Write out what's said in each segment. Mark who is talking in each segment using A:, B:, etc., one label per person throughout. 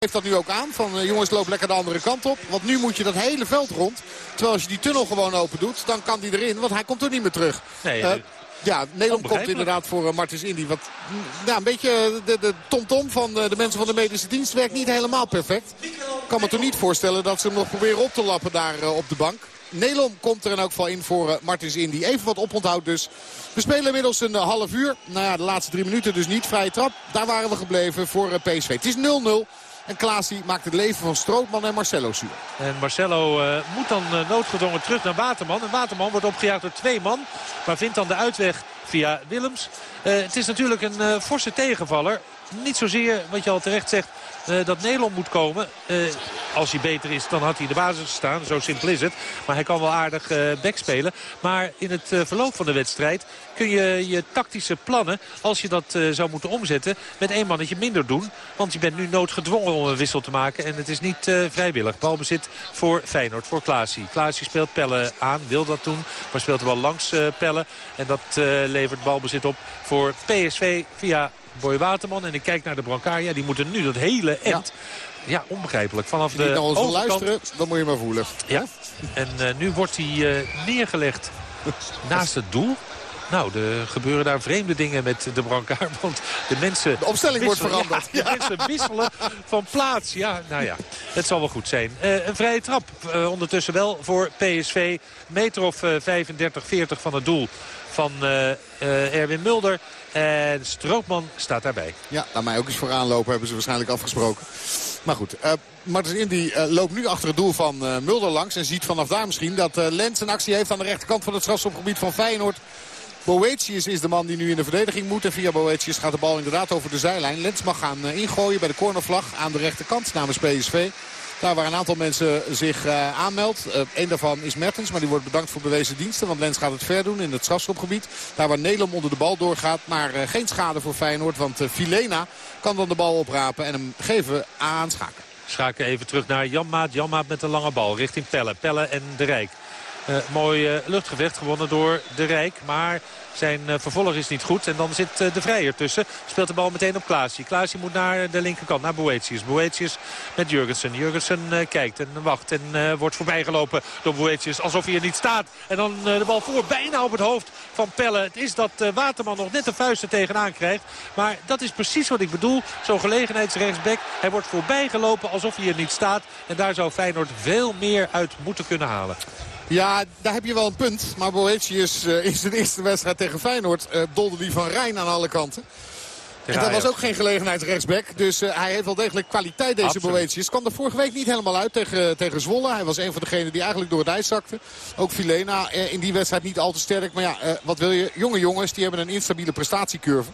A: heeft dat nu ook aan. Van uh, jongens, loop lekker de andere kant op. Want nu moet je dat hele veld rond. Terwijl als je die tunnel gewoon open doet, dan kan die erin. Want hij komt er niet meer terug.
B: Nee, uh,
A: ja, Nederland komt inderdaad voor uh, Martins Indy. Wat nou, een beetje de tom-tom -tom van de mensen van de medische dienst werkt niet helemaal perfect. Ik kan me toch niet voorstellen dat ze hem nog proberen op te lappen daar op de bank. Nelom komt er in elk geval in voor Martins Indy. Even wat oponthoud dus. We spelen inmiddels een half uur. Nou ja, de laatste drie minuten dus niet. Vrije trap. Daar waren we gebleven voor PSV. Het is 0-0. En Klaasie maakt het leven van Strootman en Marcelo zuur.
B: En Marcelo uh, moet dan uh, noodgedwongen terug naar Waterman. En Waterman wordt opgejaagd door twee man. Maar vindt dan de uitweg via Willems. Uh, het is natuurlijk een forse tegenvaller. Niet zozeer, wat je al terecht zegt, dat Nederland moet komen. Uh, als hij beter is, dan had hij de basis gestaan. Zo simpel is het. Maar hij kan wel aardig uh, backspelen. Maar in het verloop van de wedstrijd kun je je tactische plannen... als je dat zou moeten omzetten, met één mannetje minder doen. Want je bent nu noodgedwongen om een wissel te maken. En het is niet vrijwillig. Balbezit voor Feyenoord, voor Klaasie. Klaasie speelt Pelle aan, wil dat doen. Maar speelt wel langs Pelle. En dat levert balbezit op voor PSV via Boy Waterman. En ik kijk naar de brancard. Ja, die moeten nu dat hele end... Ja. ja onbegrijpelijk. Vanaf de
A: ons
B: overkant...
A: luisteren, dan moet je maar voelen.
B: Ja, en uh, nu wordt hij uh, neergelegd naast het doel. Nou, er gebeuren daar vreemde dingen met de brancard. Want de mensen...
A: De opstelling wordt veranderd.
B: Ja, de mensen wisselen van plaats. Ja, nou ja, het zal wel goed zijn. Uh, een vrije trap uh, ondertussen wel voor PSV. Meter of 35, 40 van het doel van Erwin Mulder. En Stroopman staat daarbij.
A: Ja, laat mij ook eens vooraan lopen, hebben ze waarschijnlijk afgesproken. Maar goed, uh, Martens Indy uh, loopt nu achter het doel van uh, Mulder langs. En ziet vanaf daar misschien dat Lens een actie heeft aan de rechterkant van het strafschopgebied van Feyenoord. Boetius is de man die nu in de verdediging moet. En via Boetius gaat de bal inderdaad over de zijlijn. Lens mag gaan ingooien bij de cornervlag aan de rechterkant namens PSV. Daar waar een aantal mensen zich uh, aanmeldt. Uh, een daarvan is Mertens, maar die wordt bedankt voor bewezen diensten. Want Lens gaat het ver doen in het strafschopgebied. Daar waar Nelom onder de bal doorgaat. Maar uh, geen schade voor Feyenoord, want Filena kan dan de bal oprapen en hem geven aan Schaken.
B: Schaken even terug naar Janmaat. Janmaat met de lange bal richting Pelle. Pelle en De Rijk. Uh, mooi uh, luchtgevecht gewonnen door De Rijk. Maar zijn uh, vervolg is niet goed. En dan zit de Vrijer tussen. Speelt de bal meteen op Klaasie. Klaasie moet naar de linkerkant, naar Boetius. Boetius met Jurgensen. Jurgensen kijkt en wacht en wordt voorbijgelopen door Boetius. Alsof hij er niet staat. En dan de bal voor, bijna op het hoofd van Pelle. Het is dat Waterman nog net de vuisten tegenaan krijgt. Maar dat is precies wat ik bedoel. Zo'n gelegenheidsrechtsback. Hij wordt voorbijgelopen alsof hij er niet staat. En daar zou Feyenoord veel meer uit moeten kunnen halen.
A: Ja, daar heb je wel een punt. Maar Boetius uh, in zijn eerste wedstrijd tegen Feyenoord uh, dolde die van Rijn aan alle kanten. En dat was ook geen gelegenheid rechtsback. Dus uh, hij heeft wel degelijk kwaliteit, deze Absoluut. Boetius. Kwam er vorige week niet helemaal uit tegen, tegen Zwolle. Hij was een van degenen die eigenlijk door het ijs zakte. Ook Filena uh, in die wedstrijd niet al te sterk. Maar ja, uh, wat wil je? Jonge jongens, die hebben een instabiele prestatiecurve.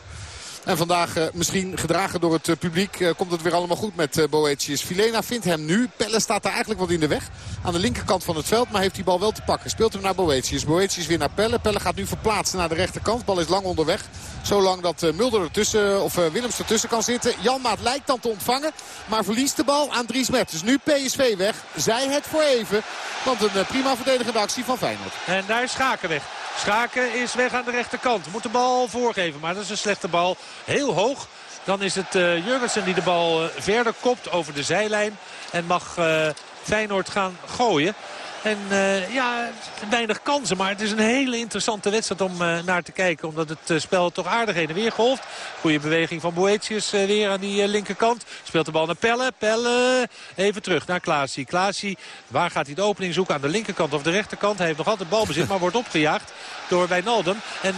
A: En vandaag uh, misschien gedragen door het uh, publiek uh, komt het weer allemaal goed met Boetius. Filena vindt hem nu. Pelle staat daar eigenlijk wat in de weg. Aan de linkerkant van het veld, maar heeft die bal wel te pakken. Speelt hem naar Boetius. Boetius weer naar Pelle. Pelle gaat nu verplaatsen naar de rechterkant. Bal is lang onderweg. Zolang dat Mulder ertussen, of Willems ertussen kan zitten. Janmaat lijkt dan te ontvangen. Maar verliest de bal aan Dries Mertens. Nu PSV weg. Zij het voor even. Want een prima verdedigende actie van Feyenoord.
B: En daar is Schaken weg. Schaken is weg aan de rechterkant. Moet de bal voorgeven, maar dat is een slechte bal. Heel hoog. Dan is het uh, Jurgensen die de bal uh, verder kopt over de zijlijn. En mag uh, Feyenoord gaan gooien. En uh, ja, weinig kansen. Maar het is een hele interessante wedstrijd om uh, naar te kijken. Omdat het uh, spel toch aardig heen en weer golft. Goede beweging van Boetius weer aan die linkerkant. Speelt de bal naar Pelle. Pelle even terug naar Klaasie. Klaasie, waar gaat hij de opening zoeken? Aan de linkerkant of de rechterkant? Hij heeft nog altijd balbezit, maar wordt opgejaagd door Wijnaldum. En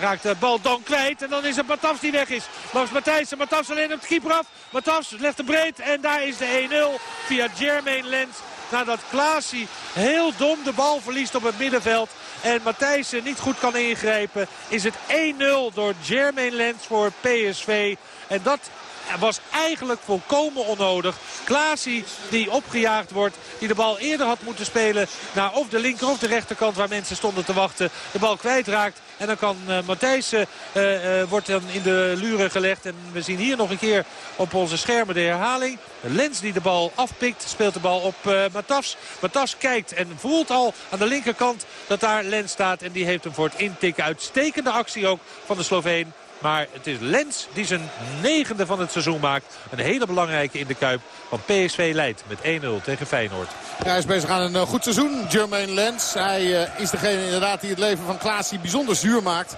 B: raakt de bal dan kwijt. En dan is het Matafs die weg is. Langs Matthijssen. Matafs alleen op de keeper af. Matafs legt de breed. En daar is de 1-0 via Jermaine Lens. Nadat Klaasie heel dom de bal verliest op het middenveld. En Matthijssen niet goed kan ingrijpen. Is het 1-0 door Jermaine Lens voor PSV. En dat was eigenlijk volkomen onnodig. Klaasie die opgejaagd wordt. Die de bal eerder had moeten spelen naar of de linker of de rechterkant waar mensen stonden te wachten. De bal kwijtraakt. En dan kan uh, Matthijssen uh, wordt dan in de luren gelegd. En we zien hier nog een keer op onze schermen de herhaling. Lens die de bal afpikt. Speelt de bal op Matas. Matas kijkt en voelt al aan de linkerkant dat daar Lens staat. En die heeft hem voor het intikken. Uitstekende actie ook van de Sloveen Maar het is Lens die zijn negende van het seizoen maakt. Een hele belangrijke in de Kuip. Want PSV leidt met 1-0 tegen Feyenoord.
A: Ja, hij is bezig aan een eh, goed seizoen, Jermaine Lens. Hij uh, is degene inderdaad die het leven van Klaasie bijzonder zuur maakt.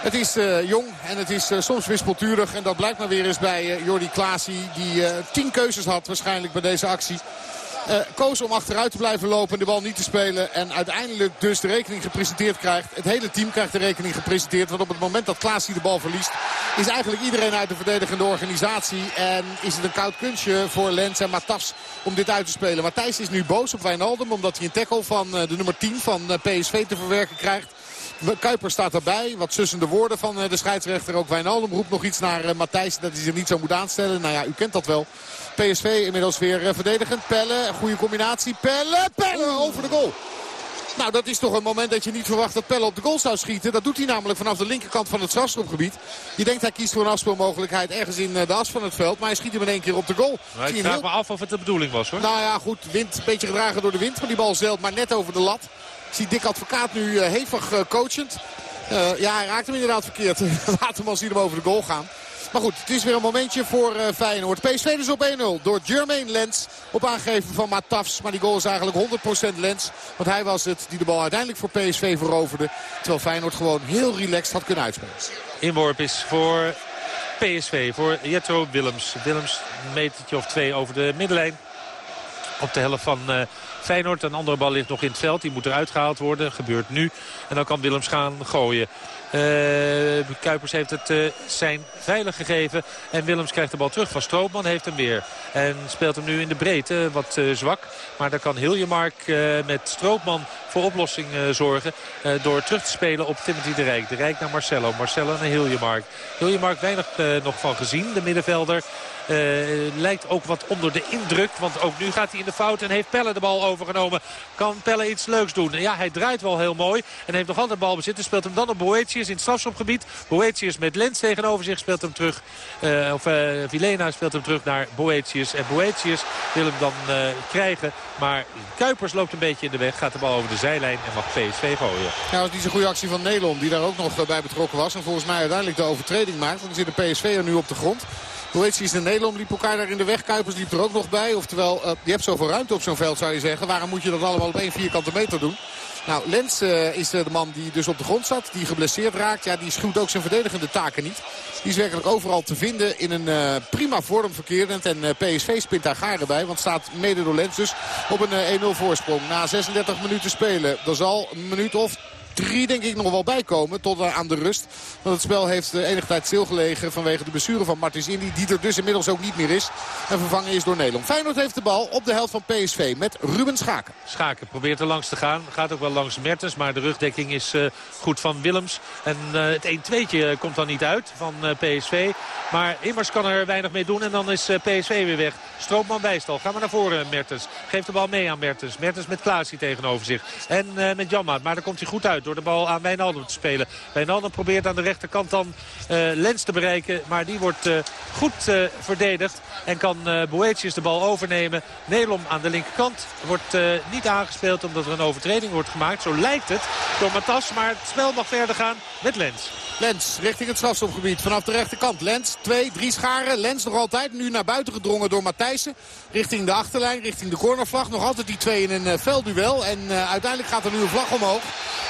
A: Het is uh, jong en het is soms wispelturig. En dat blijkt maar weer eens bij Jordi Klaasie. Die tien keuzes had waarschijnlijk bij deze actie. Uh, koos om achteruit te blijven lopen en de bal niet te spelen. En uiteindelijk dus de rekening gepresenteerd krijgt. Het hele team krijgt de rekening gepresenteerd. Want op het moment dat Klaasie de bal verliest... is eigenlijk iedereen uit de verdedigende organisatie. En is het een koud kunstje voor Lens en Matas om dit uit te spelen. Matthijs is nu boos op Wijnaldum. Omdat hij een tackle van de nummer 10 van PSV te verwerken krijgt. Kuiper staat erbij. Wat sussende woorden van de scheidsrechter. Ook Wijnaldum roept nog iets naar Matthijs. Dat hij zich niet zo moet aanstellen. Nou ja, u kent dat wel. PSV inmiddels weer verdedigend. Pelle, goede combinatie. Pelle, Pelle over de goal. Nou, dat is toch een moment dat je niet verwacht dat Pelle op de goal zou schieten. Dat doet hij namelijk vanaf de linkerkant van het strafschopgebied. Je denkt hij kiest voor een afspeelmogelijkheid ergens in de as van het veld. Maar hij schiet hem in één keer op de goal.
B: Maar ik vraag me af of het de bedoeling was hoor.
A: Nou ja, goed. Wind, een beetje gedragen door de wind. Maar die bal zeilt maar net over de lat. Zie Dick Advocaat nu uh, hevig uh, coachend. Uh, ja, hij raakt hem inderdaad verkeerd. Laat hem al zien hem over de goal gaan. Maar goed, het is weer een momentje voor Feyenoord. PSV dus op 1-0 door Jermaine Lens op aangeven van Matafs. Maar die goal is eigenlijk 100% Lens. Want hij was het die de bal uiteindelijk voor PSV veroverde. Terwijl Feyenoord gewoon heel relaxed had kunnen uitspelen.
B: Inworp is voor PSV, voor Jetro Willems. Willems een metertje of twee over de middenlijn. Op de helft van uh, Feyenoord. Een andere bal ligt nog in het veld. Die moet eruit gehaald worden. Gebeurt nu. En dan kan Willems gaan gooien. Uh, Kuipers heeft het uh, zijn veilig gegeven. En Willems krijgt de bal terug van Stroopman. Heeft hem weer. En speelt hem nu in de breedte. Wat zwak. Maar daar kan Hiljemark met Stroopman voor oplossing zorgen. door terug te spelen op Timothy de Rijk. De Rijk naar Marcelo. Marcelo naar Hiljemark. Hiljemark weinig nog van gezien. De middenvelder. Uh, lijkt ook wat onder de indruk. Want ook nu gaat hij in de fout en heeft Pelle de bal overgenomen. Kan Pelle iets leuks doen? Ja, hij draait wel heel mooi. En heeft nog altijd balbezit. En speelt hem dan op Boetius in het strafschopgebied. Boetius met Lens tegenover zich speelt hem terug. Uh, of uh, Vilena speelt hem terug naar Boetius. En Boetius wil hem dan krijgen. Maar Kuipers loopt een beetje in de weg. Gaat de bal over de zijlijn en mag PSV gooien.
A: Ja, dat is zo'n goede actie van Nederland. Die daar ook nog bij betrokken was. En volgens mij uiteindelijk de overtreding maakt. Want er zit de PSV er nu op de grond. Boetius en Nederland liep elkaar daar in de weg. Kuipers liep er ook nog bij. Oftewel, uh, je hebt zoveel ruimte op zo'n veld zou je zeggen. Waarom moet je dat allemaal op één vierkante meter doen? Nou, Lens uh, is de man die dus op de grond staat. Die geblesseerd raakt. Ja, die schuwt ook zijn verdedigende taken niet. Die is werkelijk overal te vinden in een prima vorm verkerend. En PSV spint daar garen bij. Want staat mede door Lens dus op een 1-0 voorsprong. Na 36 minuten spelen. Er zal een minuut of drie denk ik nog wel bijkomen tot aan de rust. Want het spel heeft de enige tijd stilgelegen vanwege de blessure van Martins Indy. Die er dus inmiddels ook niet meer is. En vervangen is door Nederland. Feyenoord heeft de bal op de helft van PSV met Ruben Schaken.
B: Schaken probeert er langs te gaan. Gaat ook wel langs Mertens. Maar de rugdekking is uh, goed van Willems. En uh, het 1-2'tje komt dan niet uit van PSV. Maar Immers kan er weinig mee doen. En dan is PSV weer weg. Stroopman bijstal. Gaan we naar voren Mertens. Geeft de bal mee aan Mertens. Mertens met Klaasie tegenover zich. En met Janmaat. Maar daar komt hij goed uit door de bal aan Wijnaldum te spelen. Wijnaldum probeert aan de rechterkant dan uh, Lens te bereiken. Maar die wordt uh, goed uh, verdedigd. En kan uh, Boetius de bal overnemen. Nelom aan de linkerkant wordt niet aangespeeld omdat er een overtreding wordt gemaakt. Zo lijkt het door Matas. Maar het spel mag verder gaan met Lens.
A: Lens richting het strafstopgebied vanaf de rechterkant. Lens, twee, drie scharen. Lens nog altijd. Nu naar buiten gedrongen door Matthijssen. Richting de achterlijn, richting de cornervlag. Nog altijd die twee in een veldduel. En uiteindelijk gaat er nu een vlag omhoog.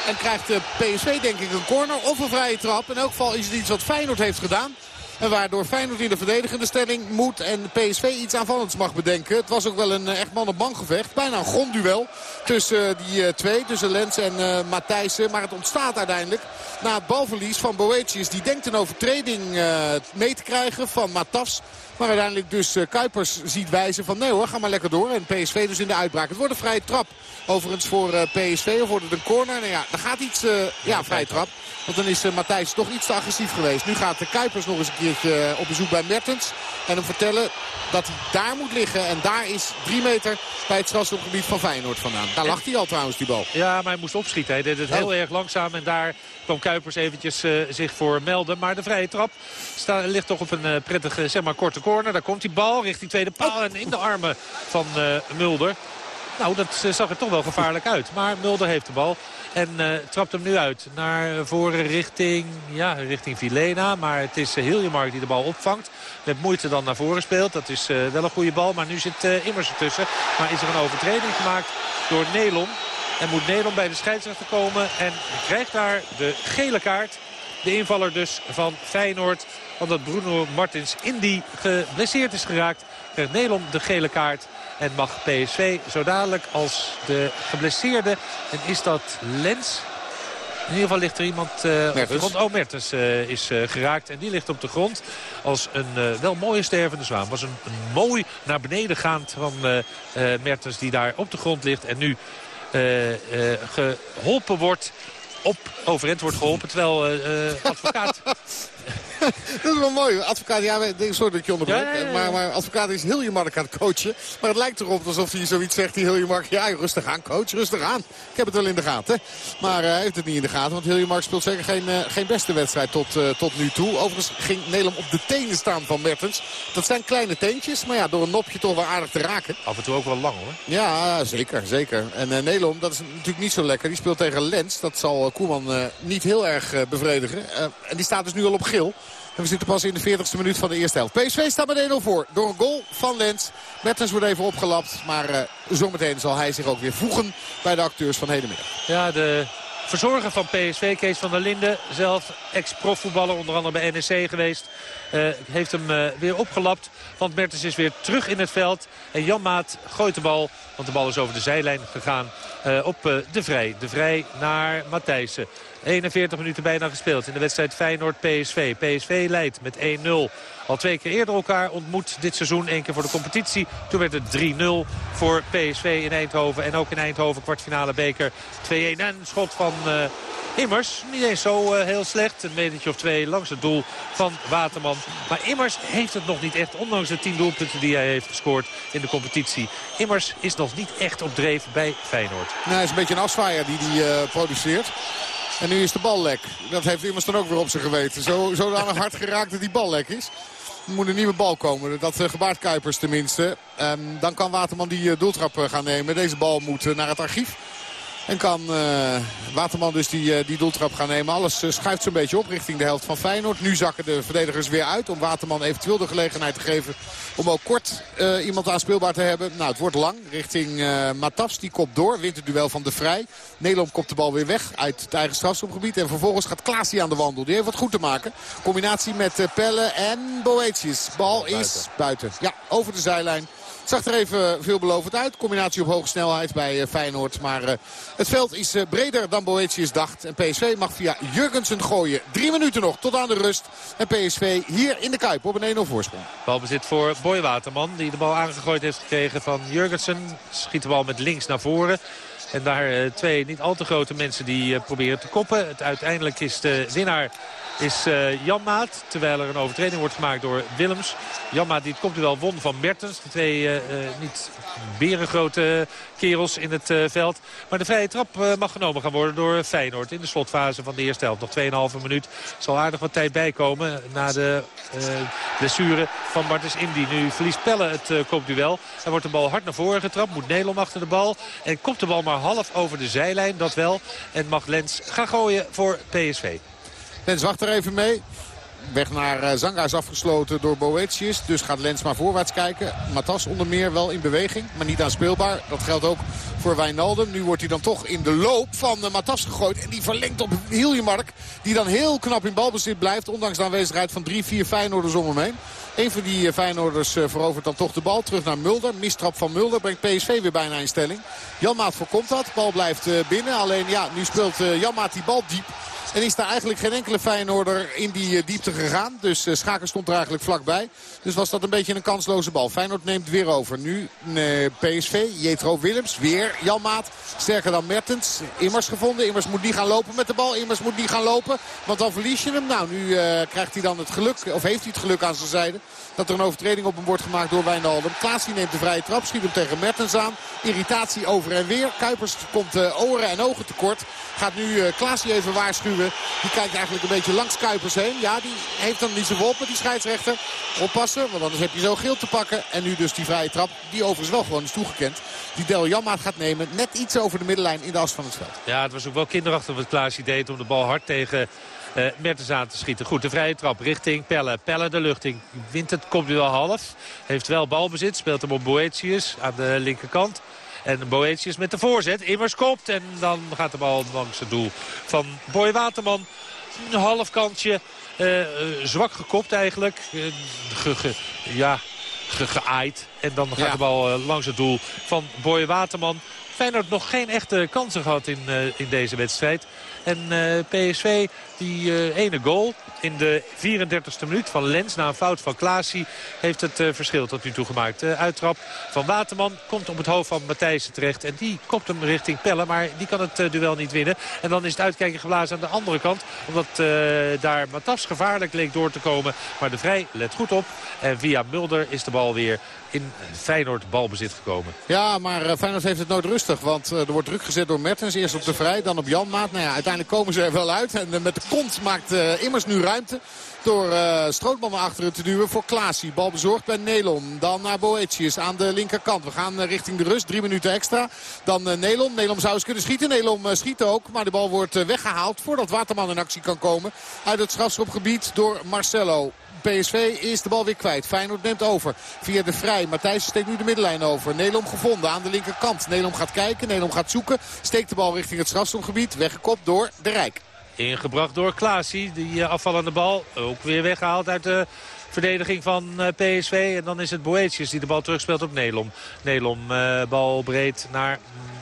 A: En de PSV denk ik een corner of een vrije trap. In elk geval is het iets wat Feyenoord heeft gedaan. En waardoor Feyenoord in de verdedigende stelling moet en PSV iets aanvallends mag bedenken. Het was ook wel een echt man-op-man gevecht. Bijna een grondduel tussen die twee, tussen Lens en uh, Matthijssen. Maar het ontstaat uiteindelijk na het balverlies van Boetius. Die denkt een overtreding mee te krijgen van Matas. Maar uiteindelijk dus uh, Kuipers ziet wijzen van nee hoor, ga maar lekker door. En PSV dus in de uitbraak. Het wordt een vrije trap. Overigens voor uh, PSV of wordt het een corner? Nou ja, er gaat iets, uh, ja, vrije trap. Want dan is Matthijs toch iets te agressief geweest. Nu gaat de Kuipers nog eens een keertje op bezoek bij Mertens. En hem vertellen dat hij daar moet liggen. En daar is drie meter bij het strafschopgebied van Feyenoord vandaan. Daar lag hij al trouwens, die bal.
B: Ja, maar hij moest opschieten. Hij deed het heel oh. erg langzaam. En daar kwam Kuipers eventjes uh, zich voor melden. Maar de vrije trap ligt toch op een prettige, zeg maar, korte corner. Daar komt die bal richting tweede paal. En in de armen van uh, Mulder. Nou, dat zag er toch wel gevaarlijk uit. Maar Mulder heeft de bal. En uh, trapt hem nu uit naar voren richting, ja, richting Vilena. Maar het is uh, Hiljemark die de bal opvangt. Met moeite dan naar voren speelt. Dat is uh, wel een goede bal. Maar nu zit Immers ertussen. Maar is er een overtreding gemaakt door Nelon. En moet Nelon bij de scheidsrechter komen. En krijgt daar de gele kaart. De invaller dus van Feyenoord. Omdat Bruno Martins in die geblesseerd is geraakt. Krijgt Nelon de gele kaart. En mag PSV zo dadelijk als de geblesseerde. En is dat Lens? In ieder geval ligt er iemand uh, op de grond. Oh, Mertens uh, is uh, geraakt. En die ligt op de grond als een wel mooie stervende zwaan. was een, een mooi naar beneden gaand van Mertens die daar op de grond ligt. En nu geholpen wordt op overend wordt geholpen. Terwijl uh, advocaat
A: dat is wel mooi. Advocaat, ja, sorry dat je onderbreekt. Maar, maar advocaat is heel je mark aan het coachen. Maar het lijkt erop alsof hij zoiets zegt. Die heel je mark, ja, rustig aan coach, rustig aan. Ik heb het wel in de gaten. Maar uh, hij heeft het niet in de gaten. Want heel je mark speelt zeker geen, uh, geen beste wedstrijd tot, uh, tot nu toe. Overigens ging Nederland op de tenen staan van Mertens. Dat zijn kleine teentjes. Maar ja, door een nopje toch wel aardig te raken.
B: Af en toe ook wel lang hoor.
A: Ja, zeker. zeker. En uh, Nederland, dat is natuurlijk niet zo lekker. Die speelt tegen Lens. Dat zal Koeman niet heel erg bevredigen. en die staat dus nu al op geel. En we zitten pas in de 40ste minuut van de eerste helft. PSV staat met 1-0 voor door een goal van Lens. Mertens wordt even opgelapt. Maar uh, zometeen zal hij zich ook weer voegen bij de acteurs van hedenmiddag.
B: Ja, de verzorger van PSV, Kees van der Linden. Zelf ex-profvoetballer, onder andere bij NEC geweest. Uh, heeft hem uh, weer opgelapt. Want Mertens is weer terug in het veld. En Jan Maat gooit de bal, want de bal is over de zijlijn gegaan, op de Vrij. De Vrij naar Matthijssen. 41 minuten bijna gespeeld in de wedstrijd Feyenoord-PSV. PSV leidt met 1-0. Al twee keer eerder elkaar ontmoet dit seizoen. Eén keer voor de competitie. Toen werd het 3-0 voor PSV in Eindhoven. En ook in Eindhoven kwartfinale beker 2-1. En schot van... Uh, Immers, niet eens zo uh, heel slecht. Een metertje of twee langs het doel van Waterman. Maar Immers heeft het nog niet echt, ondanks de tien doelpunten die hij heeft gescoord in de competitie. Immers is nog niet echt op dreef bij Feyenoord.
A: Nou, hij is een beetje een afzwaaier die hij uh, produceert. En nu is de bal lek. Dat heeft immers dan ook weer op zijn geweten. Zo, zodanig hard geraakt dat die bal lek is. Er moet een nieuwe bal komen. Dat uh, gebaart Kuipers tenminste. Um, dan kan Waterman die uh, doeltrap uh, gaan nemen. Deze bal moet naar het archief. En kan uh, Waterman dus die, uh, die doeltrap gaan nemen. Alles uh, schuift zo'n beetje op richting de helft van Feyenoord. Nu zakken de verdedigers weer uit om Waterman eventueel de gelegenheid te geven... om ook kort iemand aanspeelbaar te hebben. Nou, het wordt lang richting Matafs. Die kopt door, wint het duel van de Vrij. Nederland kopt de bal weer weg uit het eigen strafschopgebied. En vervolgens gaat Klaasie aan de wandel. Die heeft wat goed te maken. Combinatie met Pelle en Boetius. Bal is buiten. Ja, over de zijlijn. Zag er even veelbelovend uit. Combinatie op hoge snelheid bij Feyenoord. Maar uh, het veld is uh, breder dan Boetius dacht. En PSV mag via Jurgensen gooien. Drie minuten nog tot aan de rust. En PSV hier in de Kuip op een 1-0 voorsprong.
B: Balbezit voor Boy Waterman. Die de bal aangegooid heeft gekregen van Jurgensen. Schiet de bal met links naar voren. En daar uh, twee niet al te grote mensen die proberen te koppen. Het uiteindelijk is de winnaar is uh, Janmaat. Terwijl er een overtreding wordt gemaakt door Willems. Janmaat die het komt wel won van Mertens. De twee uh, niet berengrote kerels in het veld. Maar de vrije trap mag genomen gaan worden door Feyenoord. In de slotfase van de eerste helft. Nog 2,5 minuut. Zal aardig wat tijd bijkomen na de blessure van Martens Indy. Nu verliest Pelle het kopduel. Er wordt de bal hard naar voren getrapt. Moet Nederland achter de bal. En komt de bal maar half over de zijlijn. Dat wel. En mag Lens gaan gooien voor PSV.
A: Lens wacht er even mee. Weg naar uh, Zanga is afgesloten door Boetius. Dus gaat Lens maar voorwaarts kijken. Matas onder meer wel in beweging, maar niet aanspeelbaar. Dat geldt ook voor Wijnaldum. Nu wordt hij dan toch in de loop van uh, Matas gegooid. En die verlengt op Hiljemark. Die dan heel knap in balbezit blijft. Ondanks de aanwezigheid van drie, vier Feyenoorders om hem heen. Een van die Feyenoorders uh, verovert dan toch de bal. Terug naar Mulder. Mistrap van Mulder brengt PSV weer bijna in stelling. Janmaat voorkomt dat. Bal blijft binnen. Alleen ja, nu speelt Janmaat die bal diep. En is daar eigenlijk geen enkele Feyenoorder in die uh, diepte gegaan. Dus uh, Schaker stond er eigenlijk vlakbij. Dus was dat een beetje een kansloze bal. Feyenoord neemt weer over. Nu uh, PSV, Jetro Willems, weer Jan Maat. Sterker dan Mertens. Immers gevonden. Immers moet niet gaan lopen met de bal. Immers moet niet gaan lopen. Want dan verlies je hem. Nou, nu krijgt hij dan het geluk. Of heeft hij het geluk aan zijn zijde. Dat er een overtreding op hem wordt gemaakt door Wijnaldum. Klaas neemt de vrije trap. Schiet hem tegen Mertens aan. Irritatie over en weer. Kuipers komt oren en ogen tekort. Gaat nu uh, Klaasie even waarschuwen. Die kijkt eigenlijk een beetje langs Kuipers heen. Ja, die heeft dan niet zo op met die scheidsrechter. Oppassen, want anders heb je zo geel te pakken. En nu dus die vrije trap, die overigens wel gewoon is toegekend. Die Del Janmaat gaat nemen. Net iets over de middenlijn in de as van het veld.
B: Ja, het was ook wel kinderachtig wat Klaasje deed om de bal hard tegen uh, Mertens aan te schieten. Goed, de vrije trap richting Pelle. Pelle de lucht in. Wint het, komt nu wel half. Heeft wel balbezit. Speelt hem op Boetius aan de linkerkant. En Boetius met de voorzet. Immers kopt. En dan gaat de bal langs het doel van Boy Waterman. Een half kantje. Uh, zwak gekopt eigenlijk. Uh, ja, geaaid. En dan gaat de bal langs het doel van Boy Waterman. Feyenoord nog geen echte kansen gehad in, in deze wedstrijd. En PSV die uh, ene goal in de 34e minuut van Lens na een fout van Klaasie heeft het uh, verschil tot nu toe gemaakt. De uittrap van Waterman komt op het hoofd van Matthijssen terecht. En die kopt hem richting Pelle, maar die kan het duel niet winnen. En dan is het uitkijken geblazen aan de andere kant. Omdat daar Matas gevaarlijk leek door te komen. Maar de Vrij let goed op. En via Mulder is de bal weer in Feyenoord balbezit gekomen.
A: Ja, maar Feyenoord heeft het nooit rustig. Want er wordt druk gezet door Mertens. Eerst op de Vrij, dan op Janmaat. Nou ja, uiteindelijk komen ze er wel uit. En met de kont maakt immers nu ruimte. Door Strootman naar achteren te duwen voor Klaasie. Bal bezorgd bij Nelon. Dan naar Boetius aan de linkerkant. We gaan richting de rust. Drie minuten extra. Dan Nelon. Nelon zou eens kunnen schieten. Nelon schiet ook. Maar de bal wordt weggehaald voordat Waterman in actie kan komen. Uit het strafschopgebied door Marcelo. PSV is de bal weer kwijt. Feyenoord neemt over via de Vrij. Matthijs steekt nu de middenlijn over. Nelom gevonden aan de linkerkant. Nelom gaat kijken. Nelom gaat zoeken. Steekt de bal richting het strafschopgebied. Weggekopt door de Rijk.
B: Ingebracht door Klaasie. Die eh, afvallende bal ook weer weggehaald uit de verdediging van eh, PSV. En dan is het Boetius die de bal terugspeelt op Nelom. Nelom uh, bal breed naar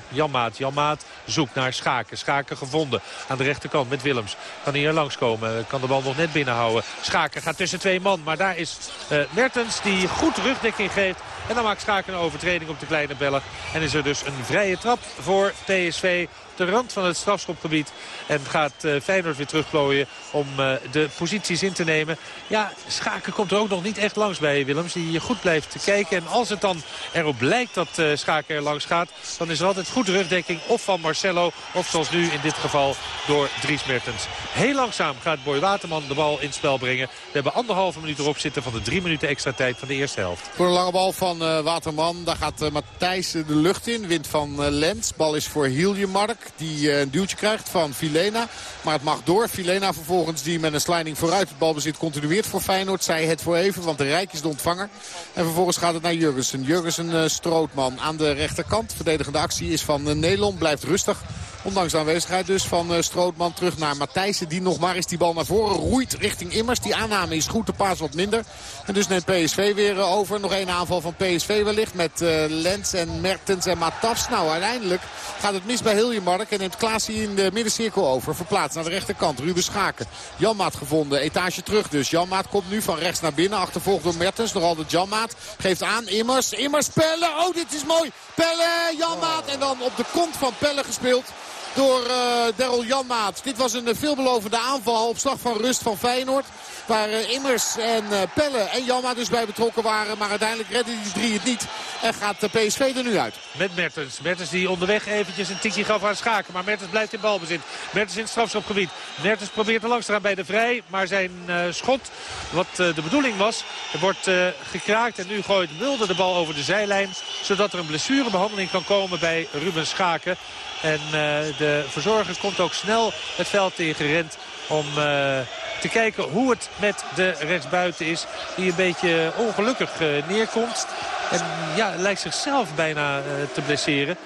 B: Janmaat. Janmaat zoekt naar Schaken. Schaken gevonden aan de rechterkant met Willems. Kan hier langskomen. Kan de bal nog net binnenhouden. Schaken gaat tussen twee man. Maar daar is uh, Mertens die goed rugdekking geeft. En dan maakt Schaken een overtreding op de kleine Belg. En is er dus een vrije trap voor PSV de rand van het strafschopgebied. En gaat uh, Feyenoord weer terugplooien om uh, de posities in te nemen. Ja, Schaken komt er ook nog niet echt langs bij Willems. Die goed blijft kijken. En als het dan erop lijkt dat uh, Schaken er langs gaat... dan is er altijd goed rugdekking of van Marcelo... of zoals nu in dit geval door Dries Mertens. Heel langzaam gaat Boy Waterman de bal in het spel brengen. We hebben anderhalve minuut erop zitten van de drie minuten extra tijd van de eerste helft.
A: Voor een lange bal van Waterman. Daar gaat Matthijs de lucht in. Wint van Lens. Bal is voor Hiljemark. Die eh, een duwtje krijgt van Filena. Maar het mag door. Filena vervolgens die met een sliding vooruit het balbezit continueert voor Feyenoord. Zij het voor even, want de Rijk is de ontvanger. En vervolgens gaat het naar Jurgensen. Jurgensen uh, Strootman aan de rechterkant. Verdedigende actie is van uh, Nelon. Blijft rustig. Ondanks de aanwezigheid dus van uh, Strootman terug naar Matthijssen. Die nog maar eens die bal naar voren roeit richting Immers. Die aanname is goed, de paas wat minder. En dus neemt PSV weer over. Nog één aanval van PSV wellicht met uh, Lens en Mertens en Matafs. Nou, uiteindelijk gaat het mis bij Hiljemark. En neemt Klaasie in de middencirkel over. Verplaatst naar de rechterkant. Ruben Schaken. Janmaat gevonden. Etage terug dus. Janmaat komt nu van rechts naar binnen. Achtervolgd door Mertens. Nog altijd Janmaat. Geeft aan Immers. Immers Pelle. Oh, dit is mooi. Pelle, Janmaat. En dan op de kont van Pelle gespeeld door uh, Daryl Janmaat. Dit was een veelbelovende aanval op slag van rust van Feyenoord. Waar uh, Immers en uh, Pelle en Janmaat dus bij betrokken waren. Maar uiteindelijk redden die drie het niet. En gaat de PSV er nu uit.
B: Met Mertens. Mertens die onderweg eventjes een tikje gaf aan Schaken. Maar Mertens blijft in balbezit. Mertens in het strafschopgebied. Mertens probeert er langs te gaan bij de Vrij. Maar zijn schot, wat de bedoeling was, wordt gekraakt. En nu gooit Mulder de bal over de zijlijn. Zodat er een blessurebehandeling kan komen bij Ruben Schaken. En de verzorger komt ook snel het veld in gerend om uh, te kijken hoe het met de rechtsbuiten is. Die een beetje ongelukkig uh, neerkomt. En ja, lijkt zichzelf bijna te blesseren.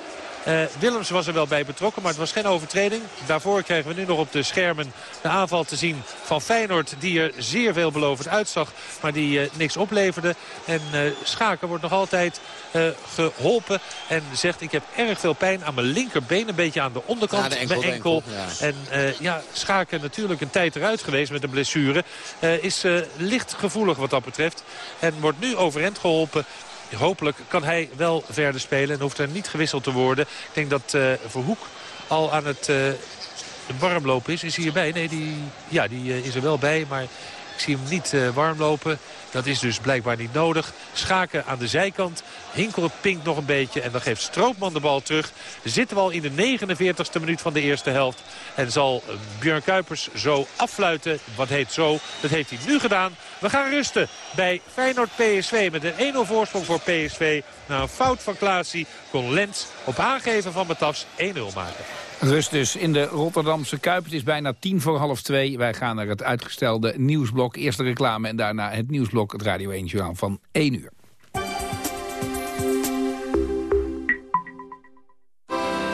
B: Uh, Willems was er wel bij betrokken, maar het was geen overtreding. Daarvoor krijgen we nu nog op de schermen de aanval te zien van Feyenoord... die er zeer veelbelovend uitzag, maar die uh, niks opleverde. En uh, Schaken wordt nog altijd geholpen en zegt... ik heb erg veel pijn aan mijn linkerbeen, een beetje aan de onderkant, ja, enkel, mijn enkel. Ja. En ja, Schaken natuurlijk een tijd eruit geweest met een blessure. is licht gevoelig wat dat betreft. En wordt nu overend geholpen hopelijk kan hij wel verder spelen en hoeft er niet gewisseld te worden. Ik denk dat uh, Verhoek al aan het uh, warmlopen is. Is hij hierbij? Nee, die, ja, die uh, is er wel bij. Maar Ik zie hem niet uh, warm lopen. Dat is dus blijkbaar niet nodig. Schaken aan de zijkant. Hinkel pinkt nog een beetje. En dan geeft Stroopman de bal terug. Zitten we al in de 49ste minuut van de eerste helft. En zal Björn Kuipers zo affluiten. Wat heet zo? Dat heeft hij nu gedaan. We gaan rusten bij Feyenoord PSV. Met een 1-0 voorsprong voor PSV. Na een fout van Klaasie kon Lens op aangeven van Matas 1-0 maken.
C: Rust dus in de Rotterdamse Kuip. Het is bijna tien voor half twee. Wij gaan naar het uitgestelde nieuwsblok. Eerst de reclame en daarna het nieuwsblok, het Radio 1 Journaal van 1 uur.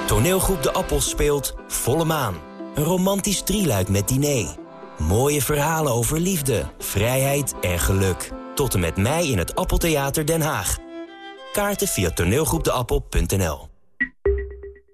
D: Toneelgroep De Appels speelt Volle Maan. Een romantisch drieluik met diner. Mooie verhalen over liefde, vrijheid en geluk. Tot en met mei in het Appeltheater Den Haag. Kaarten via toneelgroepdeappel.nl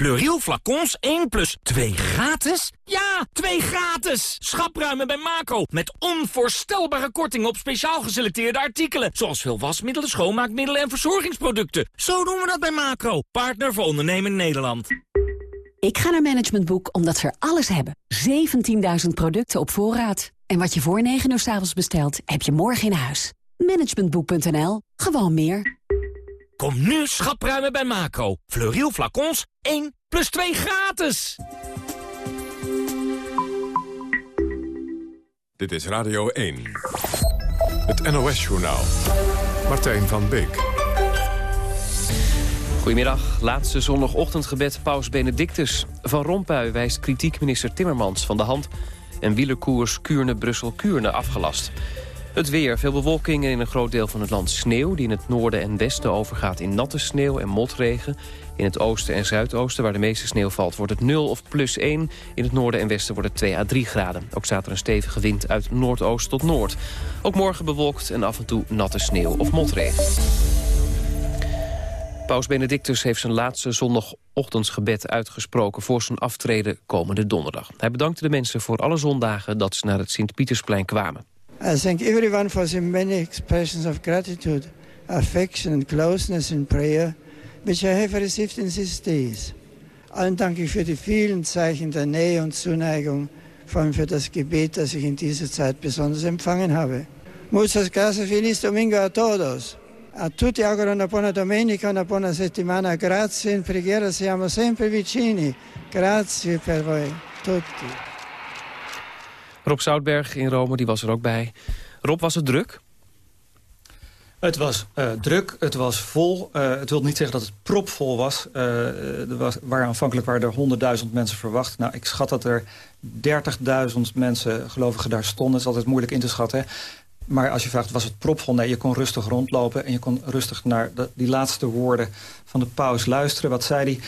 E: Fleuriel flacons 1 plus 2 gratis? Ja, 2 gratis! Schapruimen bij Macro. Met onvoorstelbare korting op speciaal geselecteerde artikelen. Zoals veel wasmiddelen, schoonmaakmiddelen en verzorgingsproducten. Zo doen we dat bij Macro. Partner voor ondernemen Nederland.
F: Ik ga naar Management Boek omdat ze er alles hebben. 17.000 producten op voorraad. En wat je voor 9 uur s avonds bestelt, heb je morgen in huis. Managementboek.nl. Gewoon meer.
E: Kom nu schapruimen bij Macro. Fleuriel flacons 1 plus 2 gratis.
G: Dit is Radio 1. Het NOS-journaal. Martijn van Beek.
H: Goedemiddag, laatste zondagochtendgebed Paus Benedictus. Van Rompuy wijst kritiek minister Timmermans van de hand... en wielerkoers Kuurne-Brussel-Kuurne afgelast. Het weer, veel bewolking en in een groot deel van het land sneeuw... die in het noorden en westen overgaat in natte sneeuw en motregen. In het oosten en zuidoosten, waar de meeste sneeuw valt, wordt het 0 of plus 1. In het noorden en westen wordt het 2 à 3 graden. Ook staat een stevige wind uit noordoost tot noord. Ook morgen bewolkt en af en toe natte sneeuw of motregen. Paus Benedictus heeft zijn laatste zondagochtendsgebed uitgesproken... voor zijn aftreden komende donderdag. Hij bedankte de mensen voor alle zondagen dat ze naar het Sint-Pietersplein kwamen.
I: I thank everyone for the many expressions of gratitude, affection and closeness in prayer which I have received in these days. Allen danke ich für die vielen Zeichen der Nähe und Zuneigung, vor allem für das Gebet, das ich in dieser Zeit besonders empfangen habe. Muchas gracias, feliz domingo a todos. A tutti auguro una buona domenica, una buona settimana. Grazie, in preghiera siamo sempre vicini. Grazie per voi tutti.
H: Rob Zoutberg in Rome, die was er ook bij. Rob, was het druk?
J: Het was uh, druk, het was vol. Uh, het wil niet zeggen dat het propvol was. Uh, er was waar aanvankelijk waren er 100.000 mensen verwacht. Nou, ik schat dat er 30.000 mensen, gelovigen, daar stonden. Dat is altijd moeilijk in te schatten. Maar als je vraagt, was het propvol? Nee, je kon rustig rondlopen... en je kon rustig naar die laatste woorden van de paus luisteren. Wat zei hij?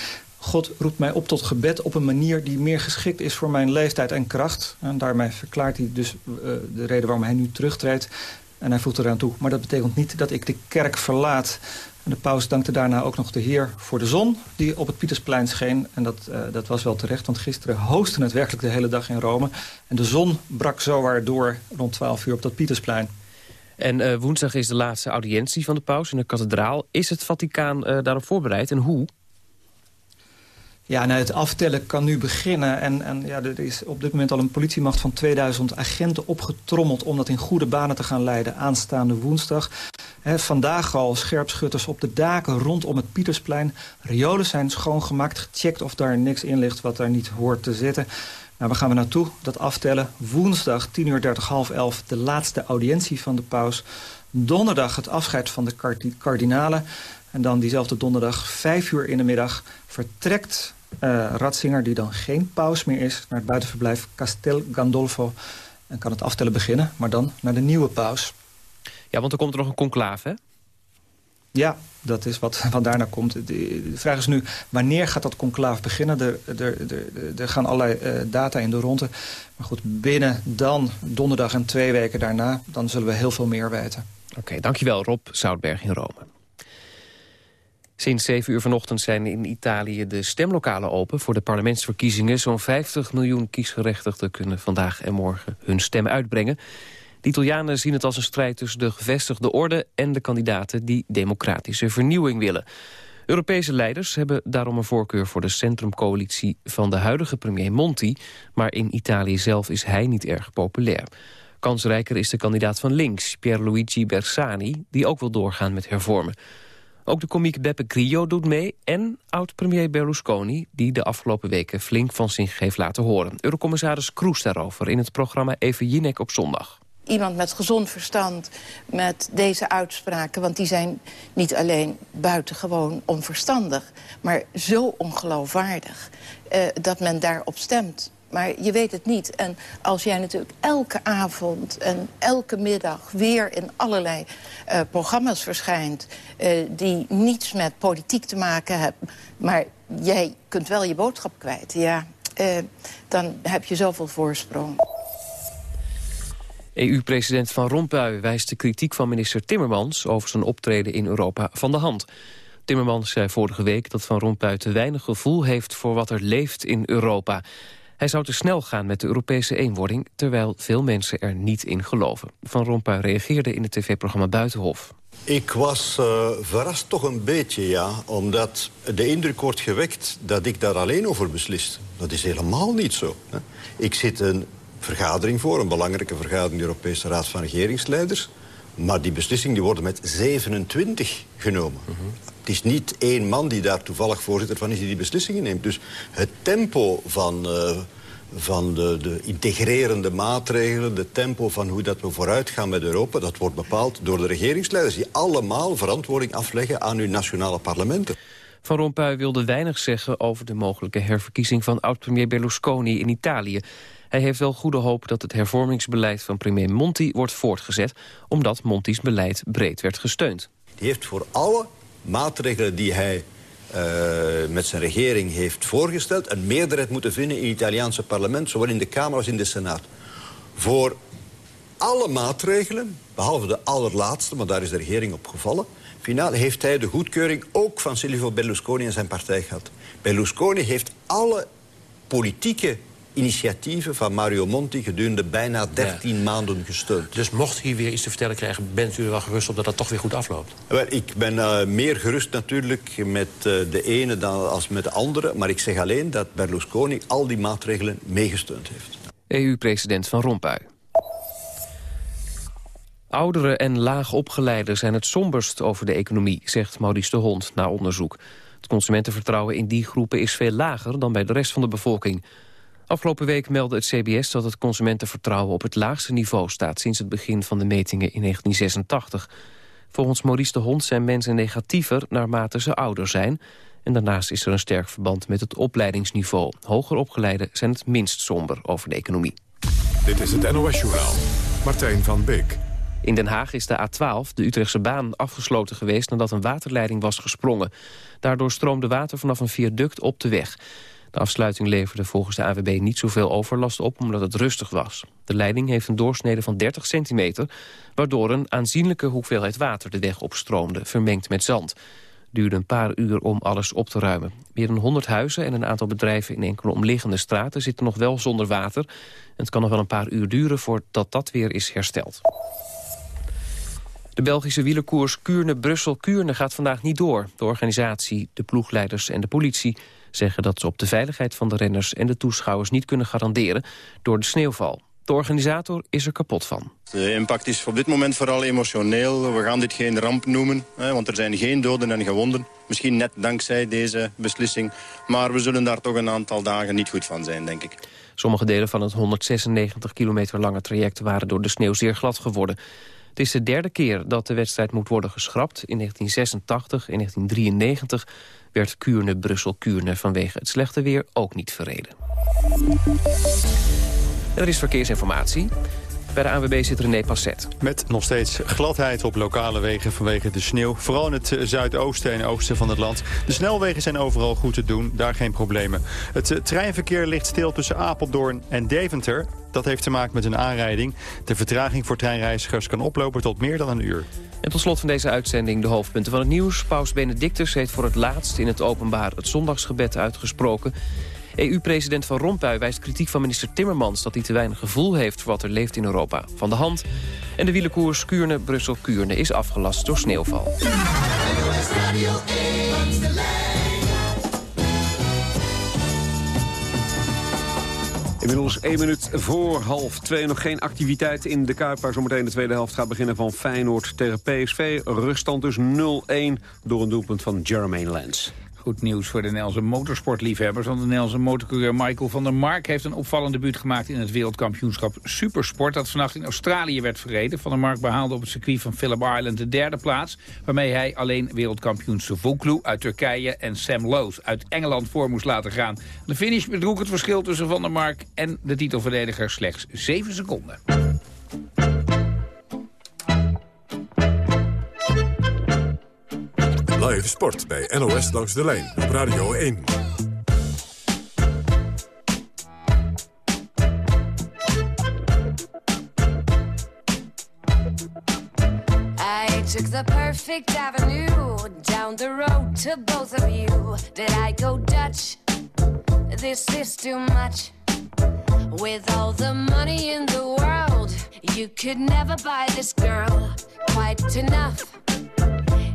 J: God roept mij op tot gebed op een manier die meer geschikt is voor mijn leeftijd en kracht. En daarmee verklaart hij dus uh, de reden waarom hij nu terugtreedt. En hij voegt eraan toe. Maar dat betekent niet dat ik de kerk verlaat. En de paus dankte daarna ook nog de Heer voor de zon die op het Pietersplein scheen. En dat, uh, dat was wel terecht, want gisteren hoostte het werkelijk de hele dag in Rome. En de zon brak zowaar door rond 12 uur op dat Pietersplein.
H: En uh, woensdag is de laatste audiëntie van de paus in de kathedraal. Is het Vaticaan daarop voorbereid en hoe?
J: Ja, nou, het aftellen kan nu beginnen. En, en ja, er is op dit moment al een politiemacht van 2000 agenten opgetrommeld... om dat in goede banen te gaan leiden aanstaande woensdag. Vandaag al scherpschutters op de daken rondom het Pietersplein. Riolen zijn schoongemaakt, gecheckt of daar niks in ligt wat daar niet hoort te zitten. Nou, waar gaan we naartoe? Dat aftellen. Woensdag, 10 uur 30, half 11, de laatste audiëntie van de paus. Donderdag het afscheid van de kardinalen. En dan diezelfde donderdag, 5 uur in de middag, vertrekt Ratzinger... die dan geen paus meer is, naar het buitenverblijf Castel Gandolfo... en kan het aftellen beginnen, maar dan naar de nieuwe paus.
H: Ja, want er komt er nog een conclave, hè?
J: Ja, dat is wat, wat daarna komt. De, de, vraag is nu, wanneer gaat dat conclave beginnen? Er, er, er, er gaan allerlei uh, data in de ronde. Maar goed, binnen dan donderdag en twee weken daarna... dan zullen we heel veel meer weten.
H: Oké, okay, dankjewel Rob Zoutberg in Rome. Sinds 7 uur vanochtend zijn in Italië de stemlokalen open... voor de parlementsverkiezingen. Zo'n 50 miljoen kiesgerechtigden kunnen vandaag en morgen hun stem uitbrengen. De Italianen zien het als een strijd tussen de gevestigde orde... en de kandidaten die democratische vernieuwing willen. Europese leiders hebben daarom een voorkeur voor de centrumcoalitie van de huidige premier Monti, maar in Italië zelf is hij niet erg populair. Kansrijker is de kandidaat van links, Pierluigi Bersani, die ook wil doorgaan met hervormen. Ook de komiek Beppe Grillo doet mee en oud-premier Berlusconi... die de afgelopen weken flink van zich heeft laten horen. Eurocommissaris Kroes daarover in het programma Even Jinek op zondag
K: iemand met gezond verstand met deze uitspraken... want die zijn niet alleen buitengewoon onverstandig... maar zo ongeloofwaardig uh, dat men daarop stemt. Maar je weet het niet. En als jij natuurlijk elke avond en elke middag... weer in allerlei uh, programma's verschijnt... Uh, die niets met politiek te maken hebben... maar jij kunt wel je boodschap kwijt, ja... dan heb je zoveel voorsprong.
H: EU-president Van Rompuy wijst de kritiek van minister Timmermans... over zijn optreden in Europa van de hand. Timmermans zei vorige week dat Van Rompuy te weinig gevoel heeft... voor wat er leeft in Europa. Hij zou te snel gaan met de Europese eenwording... terwijl veel mensen er niet in geloven. Van Rompuy reageerde in het tv-programma Buitenhof.
L: Ik was uh, verrast toch een beetje, ja. Omdat de indruk wordt gewekt dat ik daar alleen over beslis. Dat is helemaal niet zo. Hè. Ik zit een vergadering voor, een belangrijke vergadering... de Europese Raad van Regeringsleiders. Maar die beslissingen die worden met 27 genomen. Het is niet één man die daar toevallig voorzitter van is... die die beslissingen neemt. Dus het tempo van... Uh, van de, de, integrerende maatregelen, de tempo van hoe dat we vooruit gaan met Europa... dat wordt bepaald door de regeringsleiders... die allemaal verantwoording afleggen aan hun nationale parlementen.
H: Van Rompuy wilde weinig zeggen over de mogelijke herverkiezing... van oud-premier Berlusconi in Italië. Hij heeft wel goede hoop dat het hervormingsbeleid van premier Monti wordt voortgezet... omdat Monti's beleid breed werd gesteund.
L: Die heeft voor alle maatregelen die hij uh, met zijn regering heeft voorgesteld... een meerderheid moeten vinden in het Italiaanse parlement... zowel in de Kamer als in de Senaat. Voor alle maatregelen, behalve de allerlaatste... maar daar is de regering op gevallen... Finaal heeft hij de goedkeuring ook van Silvio Berlusconi en zijn partij gehad. Berlusconi heeft alle politieke initiatieven van Mario Monti gedurende bijna 13 maanden gesteund.
M: Dus mocht hij weer iets te vertellen krijgen, bent u er wel gerust op dat dat toch weer goed afloopt?
L: Wel, ik ben uh, meer gerust natuurlijk met uh, de ene dan als met de andere. Maar ik zeg alleen dat Berlusconi al die maatregelen meegesteund heeft.
H: EU-president Van Rompuy. Ouderen en laagopgeleiden zijn het somberst over de economie, zegt Maurice de Hond na onderzoek. Het consumentenvertrouwen in die groepen is veel lager dan bij de rest van de bevolking. Afgelopen week meldde het CBS dat het consumentenvertrouwen op het laagste niveau staat sinds het begin van de metingen in 1986. Volgens Maurice de Hond zijn mensen negatiever naarmate ze ouder zijn. En daarnaast is er een sterk verband met het opleidingsniveau. Hoger opgeleiden zijn het minst somber over de economie.
G: Dit is het NOS Journaal. Martijn van Beek.
H: In Den Haag is de A12, de Utrechtse baan, afgesloten geweest... nadat een waterleiding was gesprongen. Daardoor stroomde water vanaf een viaduct op de weg. De afsluiting leverde volgens de AWB niet zoveel overlast op omdat het rustig was. De leiding heeft een doorsnede van 30 centimeter... waardoor een aanzienlijke hoeveelheid water de weg opstroomde, vermengd met zand. Duurde een paar uur om alles op te ruimen. Meer dan 100 huizen en een aantal bedrijven in enkele omliggende straten... zitten nog wel zonder water. Het kan nog wel een paar uur duren voordat dat weer is hersteld. De Belgische wielerkoers Kuurne-Brussel-Kuurne gaat vandaag niet door. De organisatie, de ploegleiders en de politie zeggen dat ze op de veiligheid van de renners en de toeschouwers niet kunnen garanderen door de sneeuwval. De organisator is er kapot van.
N: De impact is op dit moment vooral emotioneel. We gaan dit geen ramp noemen, hè, want er zijn geen doden en gewonden. Misschien net dankzij deze beslissing. Maar we zullen daar toch een aantal dagen niet goed van zijn, denk ik.
H: Sommige delen van het 196 kilometer lange traject waren door de sneeuw zeer glad geworden. Het is de derde keer dat de wedstrijd moet worden geschrapt. In 1986 en 1993 werd Kuurne-Brussel-Kuurne vanwege het slechte weer ook niet verreden. er is verkeersinformatie. Bij de ANWB zit René Passet.
O: Met nog steeds gladheid op lokale wegen vanwege de sneeuw. Vooral in het zuidoosten en oosten van het land. De snelwegen zijn overal goed te doen, daar geen problemen. Het eh, treinverkeer ligt stil tussen Apeldoorn en Deventer. Dat heeft te maken met een aanrijding. De vertraging voor treinreizigers kan oplopen tot meer dan een uur.
H: En tot slot van deze uitzending de hoofdpunten van het nieuws. Paus Benedictus heeft voor het laatst in het openbaar het zondagsgebed uitgesproken. EU-president Van Rompuy wijst kritiek van minister Timmermans... dat hij te weinig gevoel heeft voor wat er leeft in Europa. Van de hand. En de wielenkoers Kuurne-Brussel-Kuurne is afgelast door sneeuwval.
P: Inmiddels één minuut voor half twee. Nog geen activiteit in de Kuip, waar zometeen de tweede helft gaat beginnen van Feyenoord tegen PSV. Ruststand dus 0-1 door een doelpunt van Jermaine Lens.
C: Goed nieuws voor de Nederlandse motorsportliefhebbers. Want de Nederlandse motorcoureur Michael van der Mark... heeft een opvallende debuut gemaakt in het wereldkampioenschap Supersport... dat vannacht in Australië werd verreden. Van der Mark behaalde op het circuit van Phillip Island de derde plaats... waarmee hij alleen wereldkampioen Savoklu uit Turkije... en Sam Loos uit Engeland voor moest laten gaan. De finish bedroeg het verschil tussen Van der Mark en de titelverdediger slechts 7 seconden.
G: Live sport bij NOS Langs de Lijn op Radio 1.
Q: I took the perfect avenue down the road to both of you. Did I go Dutch? This is too much. With all the money in the world, you could never buy this girl quite enough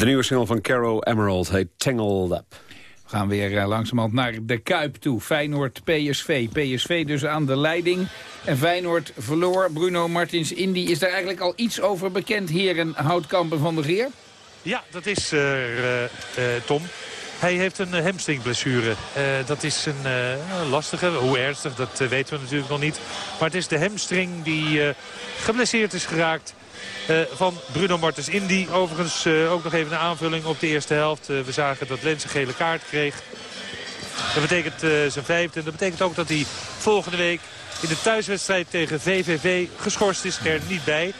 P: De nieuwe single van Caro Emerald heet Tangled Up.
C: We gaan weer uh, langzamerhand naar de Kuip toe. Feyenoord PSV. PSV dus aan de leiding. En Feyenoord verloor. Bruno Martins Indy. Is daar eigenlijk al iets over bekend, heren Houtkampen van de Geer?
B: Ja, dat is uh, uh, Tom. Hij heeft een hamstringblessure. Uh, dat is een lastige. Hoe ernstig, dat weten we natuurlijk nog niet. Maar het is de hamstring die geblesseerd is geraakt eh, van Bruno Martens Indy. Overigens uh, ook nog even een aanvulling op de eerste helft. Uh, we zagen dat Lens een gele kaart kreeg. Dat betekent zijn vijfde. Dat betekent ook dat hij volgende week in de thuiswedstrijd tegen VVV geschorst is. Er niet bij.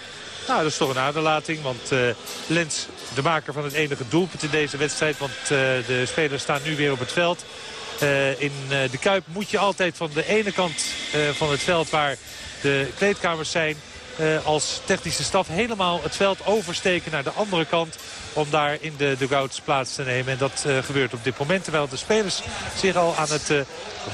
B: Nou, dat is toch een aderlating. Want Lens, de maker van het enige doelpunt in deze wedstrijd. Want de spelers staan nu weer op het veld. in de Kuip moet je altijd van de ene kant van het veld waar de kleedkamers zijn als technische staf helemaal het veld oversteken naar de andere kant. Om daar in de dugouts plaats te nemen. En dat uh, gebeurt op dit moment. Terwijl de spelers zich al aan het uh,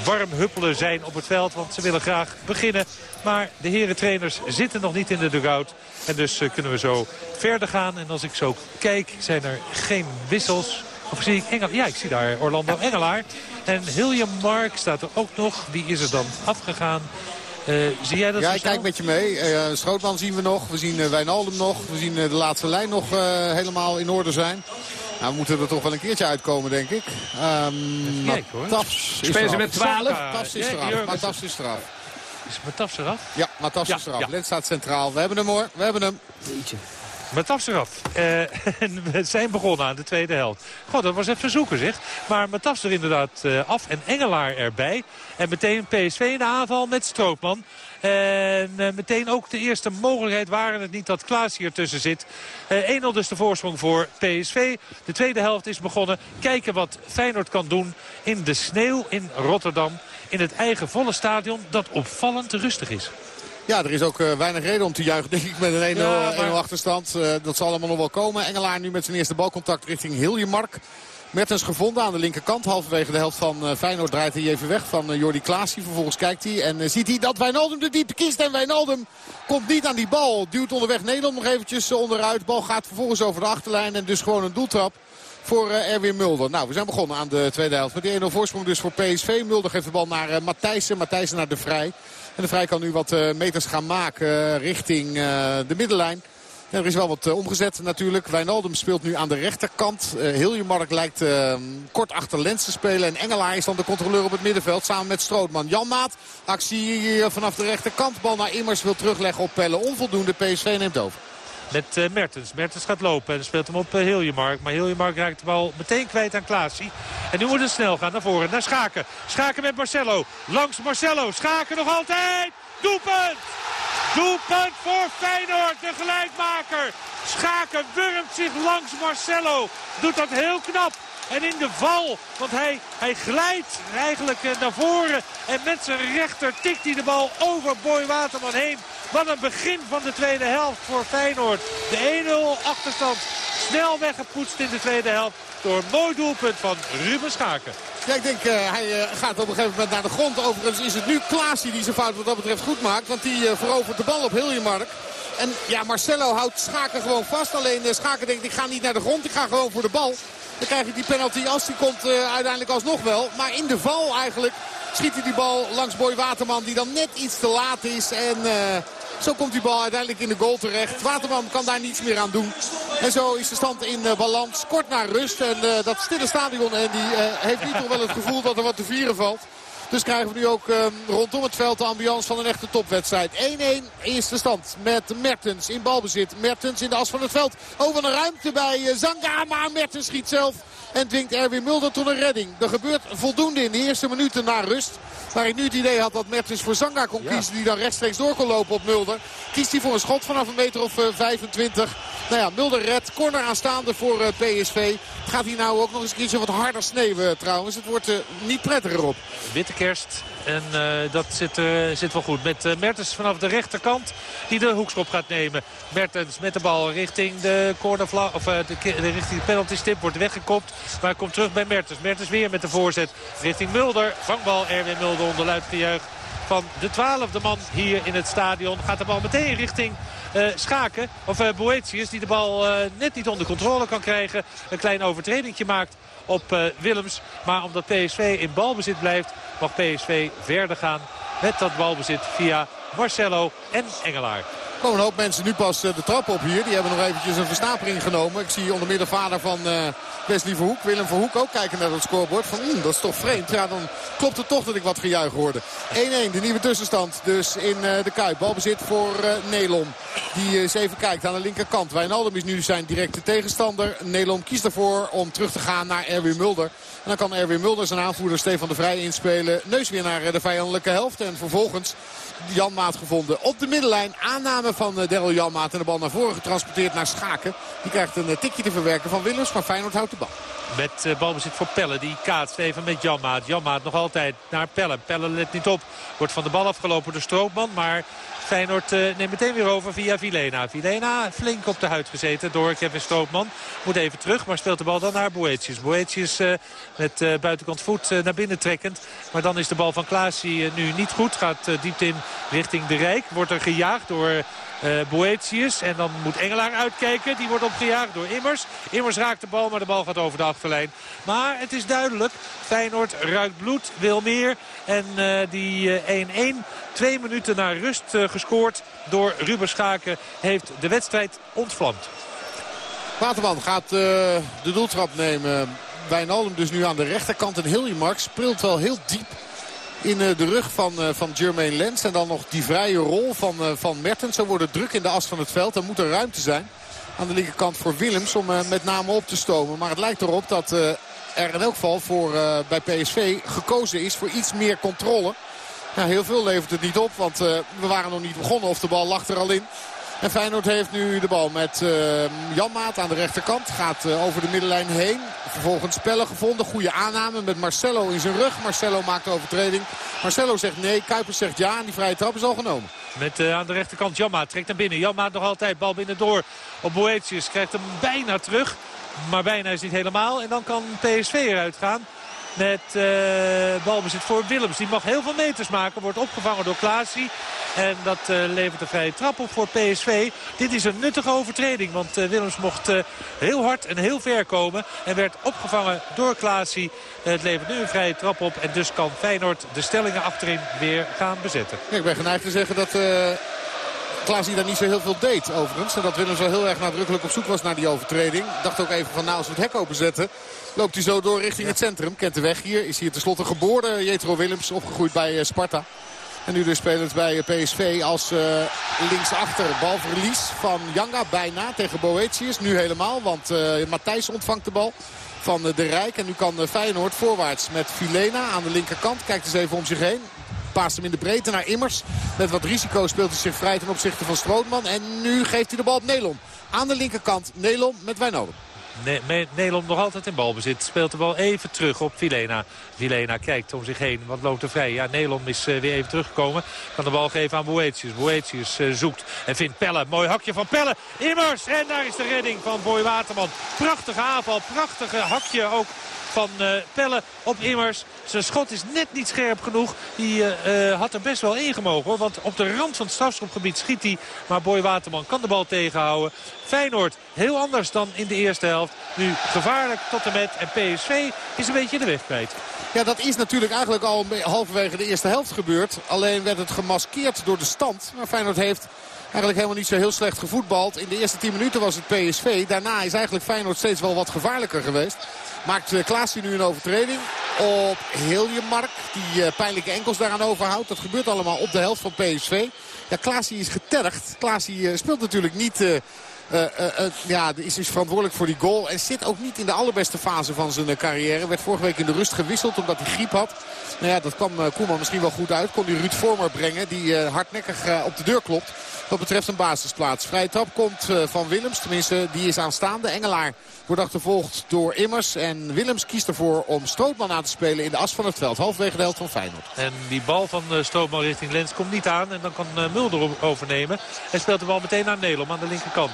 B: warm huppelen zijn op het veld. Want ze willen graag beginnen. Maar de heren trainers zitten nog niet in de dugout. En dus kunnen we zo verder gaan. En als ik zo kijk zijn er geen wissels. Of zie ik Engel? Ja, ik zie daar Orlando Engelaar. En Hilliam Mark staat er ook nog. Die is er dan afgegaan. Uh, zie jij dat
A: Ja, ik kijk met je mee. Uh, Schrootman zien we nog. We zien uh, Wijnaldum nog. We zien de laatste lijn nog helemaal in orde zijn. Nou, we moeten er toch wel een keertje uitkomen, denk ik. Um, Matafs is
C: Spelen ze met 12?
A: Matafs is eraf. Matafs is eraf.
B: Is Matafs eraf?
A: Ja, Matafs ja, is eraf. Ja. Lens staat centraal. We hebben hem hoor. We hebben hem.
B: Matafs eraf. Uh, en we zijn begonnen aan de tweede helft. God, dat was even zoeken zeg. Maar Matafs er inderdaad uh, af en Engelaar erbij. En meteen PSV in de aanval met Stroopman. En uh, meteen ook de eerste mogelijkheid waren het niet dat Klaas hier tussen zit. 1-0 dus de voorsprong voor PSV. De tweede helft is begonnen. Kijken wat Feyenoord kan doen in de sneeuw in Rotterdam. In het eigen volle stadion dat opvallend rustig is.
A: Ja, er is ook uh, weinig reden om te juichen, denk ik, met een 1-0 ja, maar... achterstand. Uh, dat zal allemaal nog wel komen. Engelaar nu met zijn eerste balcontact richting Hiljemark. Mertens gevonden aan de linkerkant. Halverwege de helft van uh, Feyenoord draait hij even weg van Jordi Klaasie. Vervolgens kijkt hij en ziet hij dat Wijnaldum de diepte kiest. En Wijnaldum komt niet aan die bal. Duwt onderweg Nederland nog eventjes onderuit. De bal gaat vervolgens over de achterlijn en dus gewoon een doeltrap voor Erwin Mulder. Nou, we zijn begonnen aan de tweede helft. Met die 1-0 voorsprong dus voor PSV. Mulder geeft de bal naar Matthijssen. Matthijssen naar de Vrij. En de Vrij kan nu wat uh, meters gaan maken uh, richting uh, de middenlijn. En er is wel wat omgezet natuurlijk. Wijnaldum speelt nu aan de rechterkant. Uh, Hiljemark lijkt kort achter Lens te spelen. En Engelaar is dan de controleur op het middenveld samen met Strootman. Janmaat, actie vanaf de rechterkant. Bal naar Immers wil terugleggen op Pelle. Onvoldoende, PSV neemt over
B: met uh, Mertens. Mertens gaat lopen en speelt hem op uh, Hiljemark. Maar Hiljemark raakt de bal meteen kwijt aan Klaasie. En nu moet het snel gaan naar voren, naar Schaken. Schaken met Marcelo. Langs Marcelo. Schaken nog altijd. Doelpunt! Doelpunt voor Feyenoord, de gelijkmaker. Schaken wurmt zich langs Marcelo. Doet dat heel knap. En in de val, want hij, hij glijdt eigenlijk eh, naar voren. En met zijn rechter tikt hij de bal over Boy Waterman heen. Wat een begin van de tweede helft voor Feyenoord. De 1-0 achterstand snel weggepoetst in de tweede helft. Door een mooi doelpunt van Ruben Schaken.
A: Ja, ik denk uh, hij uh, gaat op een gegeven moment naar de grond. Overigens is het nu Klaasie die zijn fout wat dat betreft goed maakt. Want die uh, verovert de bal op Hiljemark. En ja, Marcelo houdt Schaken gewoon vast. Alleen Schaken denkt ik ga niet naar de grond. Ik ga gewoon voor de bal. Dan krijg je die penalty als die komt uiteindelijk alsnog wel. Maar in de val eigenlijk schiet hij die bal langs Boy Waterman. Die dan net iets te laat is. En zo komt die bal uiteindelijk in de goal terecht. Waterman kan daar niets meer aan doen. En zo is de stand in uh, balans. Kort naar rust. En uh, dat stille stadion en die uh, heeft niet nog wel het gevoel dat er wat te vieren valt. Dus krijgen we nu ook uh, rondom het veld de ambiance van een echte topwedstrijd. 1-1 is de stand met Mertens in balbezit. Mertens in de as van het veld. Over een ruimte bij Zanga. Maar Mertens schiet zelf en dwingt Erwin Mulder tot een redding. Er gebeurt voldoende in de eerste minuten na rust. Waar ik nu het idee had dat Mertens voor Zanga kon kiezen. Die dan rechtstreeks door kon lopen op Mulder. Kiest hij voor een schot vanaf een meter of 25. Nou ja, Mulder redt. Corner aanstaande voor uh, PSV. Het gaat hier nou ook nog eens een keertje wat harder sneeuwen trouwens. Het wordt niet prettiger op.
B: Witte kerst. En uh, dat zit, zit wel goed. Met Mertens vanaf de rechterkant die de hoekschop gaat nemen. Mertens met de bal richting de cornervlag. Of de, de, richting de penalty stip. Wordt weggekopt. Maar komt terug bij Mertens. Mertens weer met de voorzet richting Mulder. Vangbal Erwin Mulder onder luidgejuich van de twaalfde man hier in het stadion. Gaat de bal meteen richting Schaken. Of uh, Boetius die de bal net niet onder controle kan krijgen. Een klein overtredingje maakt op Willems. Maar omdat PSV in balbezit blijft mag PSV verder gaan met dat balbezit via Marcelo en Engelaar
A: komen een hoop mensen nu pas de trap op hier. Die hebben nog eventjes een verstapering genomen. Ik zie onder meer de vader van Wesley Verhoek, Willem Verhoek ook kijken naar het scorebord. Van mm, dat is toch vreemd. Ja, dan klopt het toch dat ik wat gejuich hoorde. 1-1, de nieuwe tussenstand dus in uh, de Kuip. Balbezit voor Nelom. Die eens even kijkt aan de linkerkant. Wijnaldum is nu zijn directe tegenstander. Nelom kiest ervoor om terug te gaan naar Erwin Mulder. En dan kan Erwin Mulder zijn aanvoerder Stefan de Vrij inspelen. Neus weer naar de vijandelijke helft. En vervolgens Jan Maat gevonden op de middenlijn. Aanname van Daryl Janmaat. En de bal naar voren getransporteerd naar Schaken. Die krijgt een tikje te verwerken van Willems. Maar Feyenoord houdt de bal.
B: Met balbezit voor Pelle. Die kaatst even met Janmaat. Janmaat nog altijd naar Pelle. Pelle let niet op. Wordt van de bal afgelopen door Stroopman. Maar Feyenoord uh, neemt meteen weer over via Vilena. Vilena flink op de huid gezeten door Kevin Stroopman. Moet even terug, maar speelt de bal dan naar Boetius. Boetius uh, met buitenkant voet naar binnen trekkend. Maar dan is de bal van Klaasie nu niet goed. Gaat diep in richting de Rijk. Wordt er gejaagd door uh, Boetius. En dan moet Engelaar uitkijken. Die wordt opgejaagd door Immers. Immers raakt de bal, maar de bal gaat over de achterlijn. Maar het is duidelijk. Feyenoord ruikt bloed, wil meer. En uh, die 1-1, uh, twee minuten na rust gescoord door Ruben Schaken... heeft de wedstrijd ontvlamd.
A: Waterman gaat de doeltrap nemen. Wijnaldum dus nu aan de rechterkant. En Hilly Marks speelt wel heel diep in eh, de rug van, eh, van Jermaine Lens. En dan nog die vrije rol van, eh, van Mertens. Zo wordt het druk in de as van het veld. Er moet er ruimte zijn aan de linkerkant voor Willems om met name op te stomen. Maar het lijkt erop dat er in elk geval voor, bij PSV gekozen is voor iets meer controle. Heel veel levert het niet op, want we waren nog niet begonnen of de bal lag er al in. En Feyenoord heeft nu de bal met uh, aan de rechterkant. Gaat uh, over de middenlijn heen. Vervolgens spellen gevonden. Goede aanname met Marcelo in zijn rug. Marcelo maakt de overtreding. Marcelo zegt nee. Kuipers zegt ja. En die vrije trap is al genomen.
B: Met uh, aan de rechterkant Janmaat trekt naar binnen. Janmaat nog altijd. Bal binnen door op Boetius. Krijgt hem bijna terug. Maar bijna is niet helemaal. En dan kan PSV eruit gaan. Met uh, balbezit voor Willems. Die mag heel veel meters maken. Wordt opgevangen door Klaasie. En dat uh, levert een vrije trap op voor PSV. Dit is een nuttige overtreding. Want uh, Willems mocht heel hard en heel ver komen. En werd opgevangen door Klaasie. het levert nu een vrije trap op. En dus kan Feyenoord de stellingen achterin weer gaan bezetten.
A: Ik ben geneigd te zeggen dat... Klaas die daar niet zo heel veel deed overigens. En dat Willems wel heel erg nadrukkelijk op zoek was naar die overtreding. Dacht ook even van nou als we het hek openzetten. Loopt hij zo door richting het centrum. Kent de weg hier. Is hier tenslotte geboren. Jetro Willems opgegroeid bij Sparta. En nu dus spelend bij PSV als uh, linksachter. Balverlies van Janga bijna tegen Boetius. Nu helemaal, want uh, Matthijs ontvangt de bal van de Rijk. En nu kan Feyenoord voorwaarts met Filena aan de linkerkant. Kijkt eens even om zich heen. Paast hem in de breedte naar Immers. Met wat risico speelt hij zich vrij ten opzichte van Strootman. En nu geeft hij de bal op Nelon. Aan de linkerkant Nelon met Wijnaldum.
B: Nederland nog altijd in balbezit. Speelt de bal even terug op Vilena. Vilena kijkt om zich heen. Wat loopt er vrij? Ja, Nederland is uh, weer even teruggekomen. Kan de bal geven aan Boetius. Boetius uh, zoekt en vindt Pelle. Mooi hakje van Pelle. Immers. En daar is de redding van Boy Waterman. Prachtige aanval. Prachtige hakje ook van Pelle op Immers. Zijn schot is net niet scherp genoeg. Die uh, uh, had er best wel ingemogen. Hoor, want op de rand van het strafschopgebied schiet hij. Maar Boy Waterman kan de bal tegenhouden. Feyenoord heel anders dan in de eerste helft. Nu gevaarlijk tot en met. En PSV is een beetje de weg kwijt.
A: Ja, dat is natuurlijk eigenlijk al halverwege de eerste helft gebeurd. Alleen werd het gemaskeerd door de stand. Maar Feyenoord heeft eigenlijk helemaal niet zo heel slecht gevoetbald. In de eerste 10 minuten was het PSV. Daarna is eigenlijk Feyenoord steeds wel wat gevaarlijker geweest. Maakt eh, Klaasje nu een overtreding op Hiljemark. Die uh, pijnlijke enkels daaraan overhoudt. Dat gebeurt allemaal op de helft van PSV. Ja, is getergd. Klaasje uh, speelt natuurlijk niet... Uh, ja, is dus verantwoordelijk voor die goal. En zit ook niet in de allerbeste fase van zijn carrière. Werd vorige week in de rust gewisseld omdat hij griep had. Nou ja, dat kwam Koeman misschien wel goed uit. Kon hij Ruud Vormer brengen die hardnekkig op de deur klopt. Wat betreft een basisplaats. Vrije trap komt van Willems. Tenminste, die is aanstaande. Engelaar wordt achtervolgd door Immers. En Willems kiest ervoor om Strootman aan te spelen in de as van het veld. Halfwege de helft van Feyenoord.
B: En die bal van Strootman richting Lens komt niet aan. En dan kan Mulder overnemen. En speelt de bal meteen naar Nelom aan de linkerkant.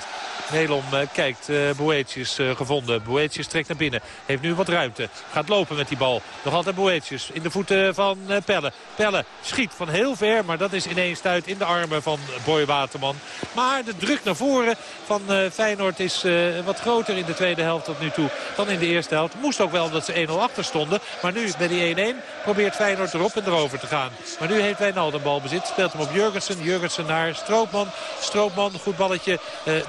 B: Nelom uh, kijkt. Uh, gevonden. Boetius trekt naar binnen. Heeft nu wat ruimte. Gaat lopen met die bal. Nog altijd Boetius in de voeten van Pelle. Pelle schiet van heel ver. Maar dat is ineens stuit in de armen van Boy Waterman. Maar de druk naar voren van Feyenoord is wat groter in de tweede helft tot nu toe dan in de eerste helft. Moest ook wel omdat ze 1-0 achter stonden. Maar nu bij die 1-1 probeert Feyenoord erop en erover te gaan. Maar nu heeft Wijnaldum balbezit. Speelt hem op Jurgensen. Jurgensen naar Stroopman. Stroopman, goed balletje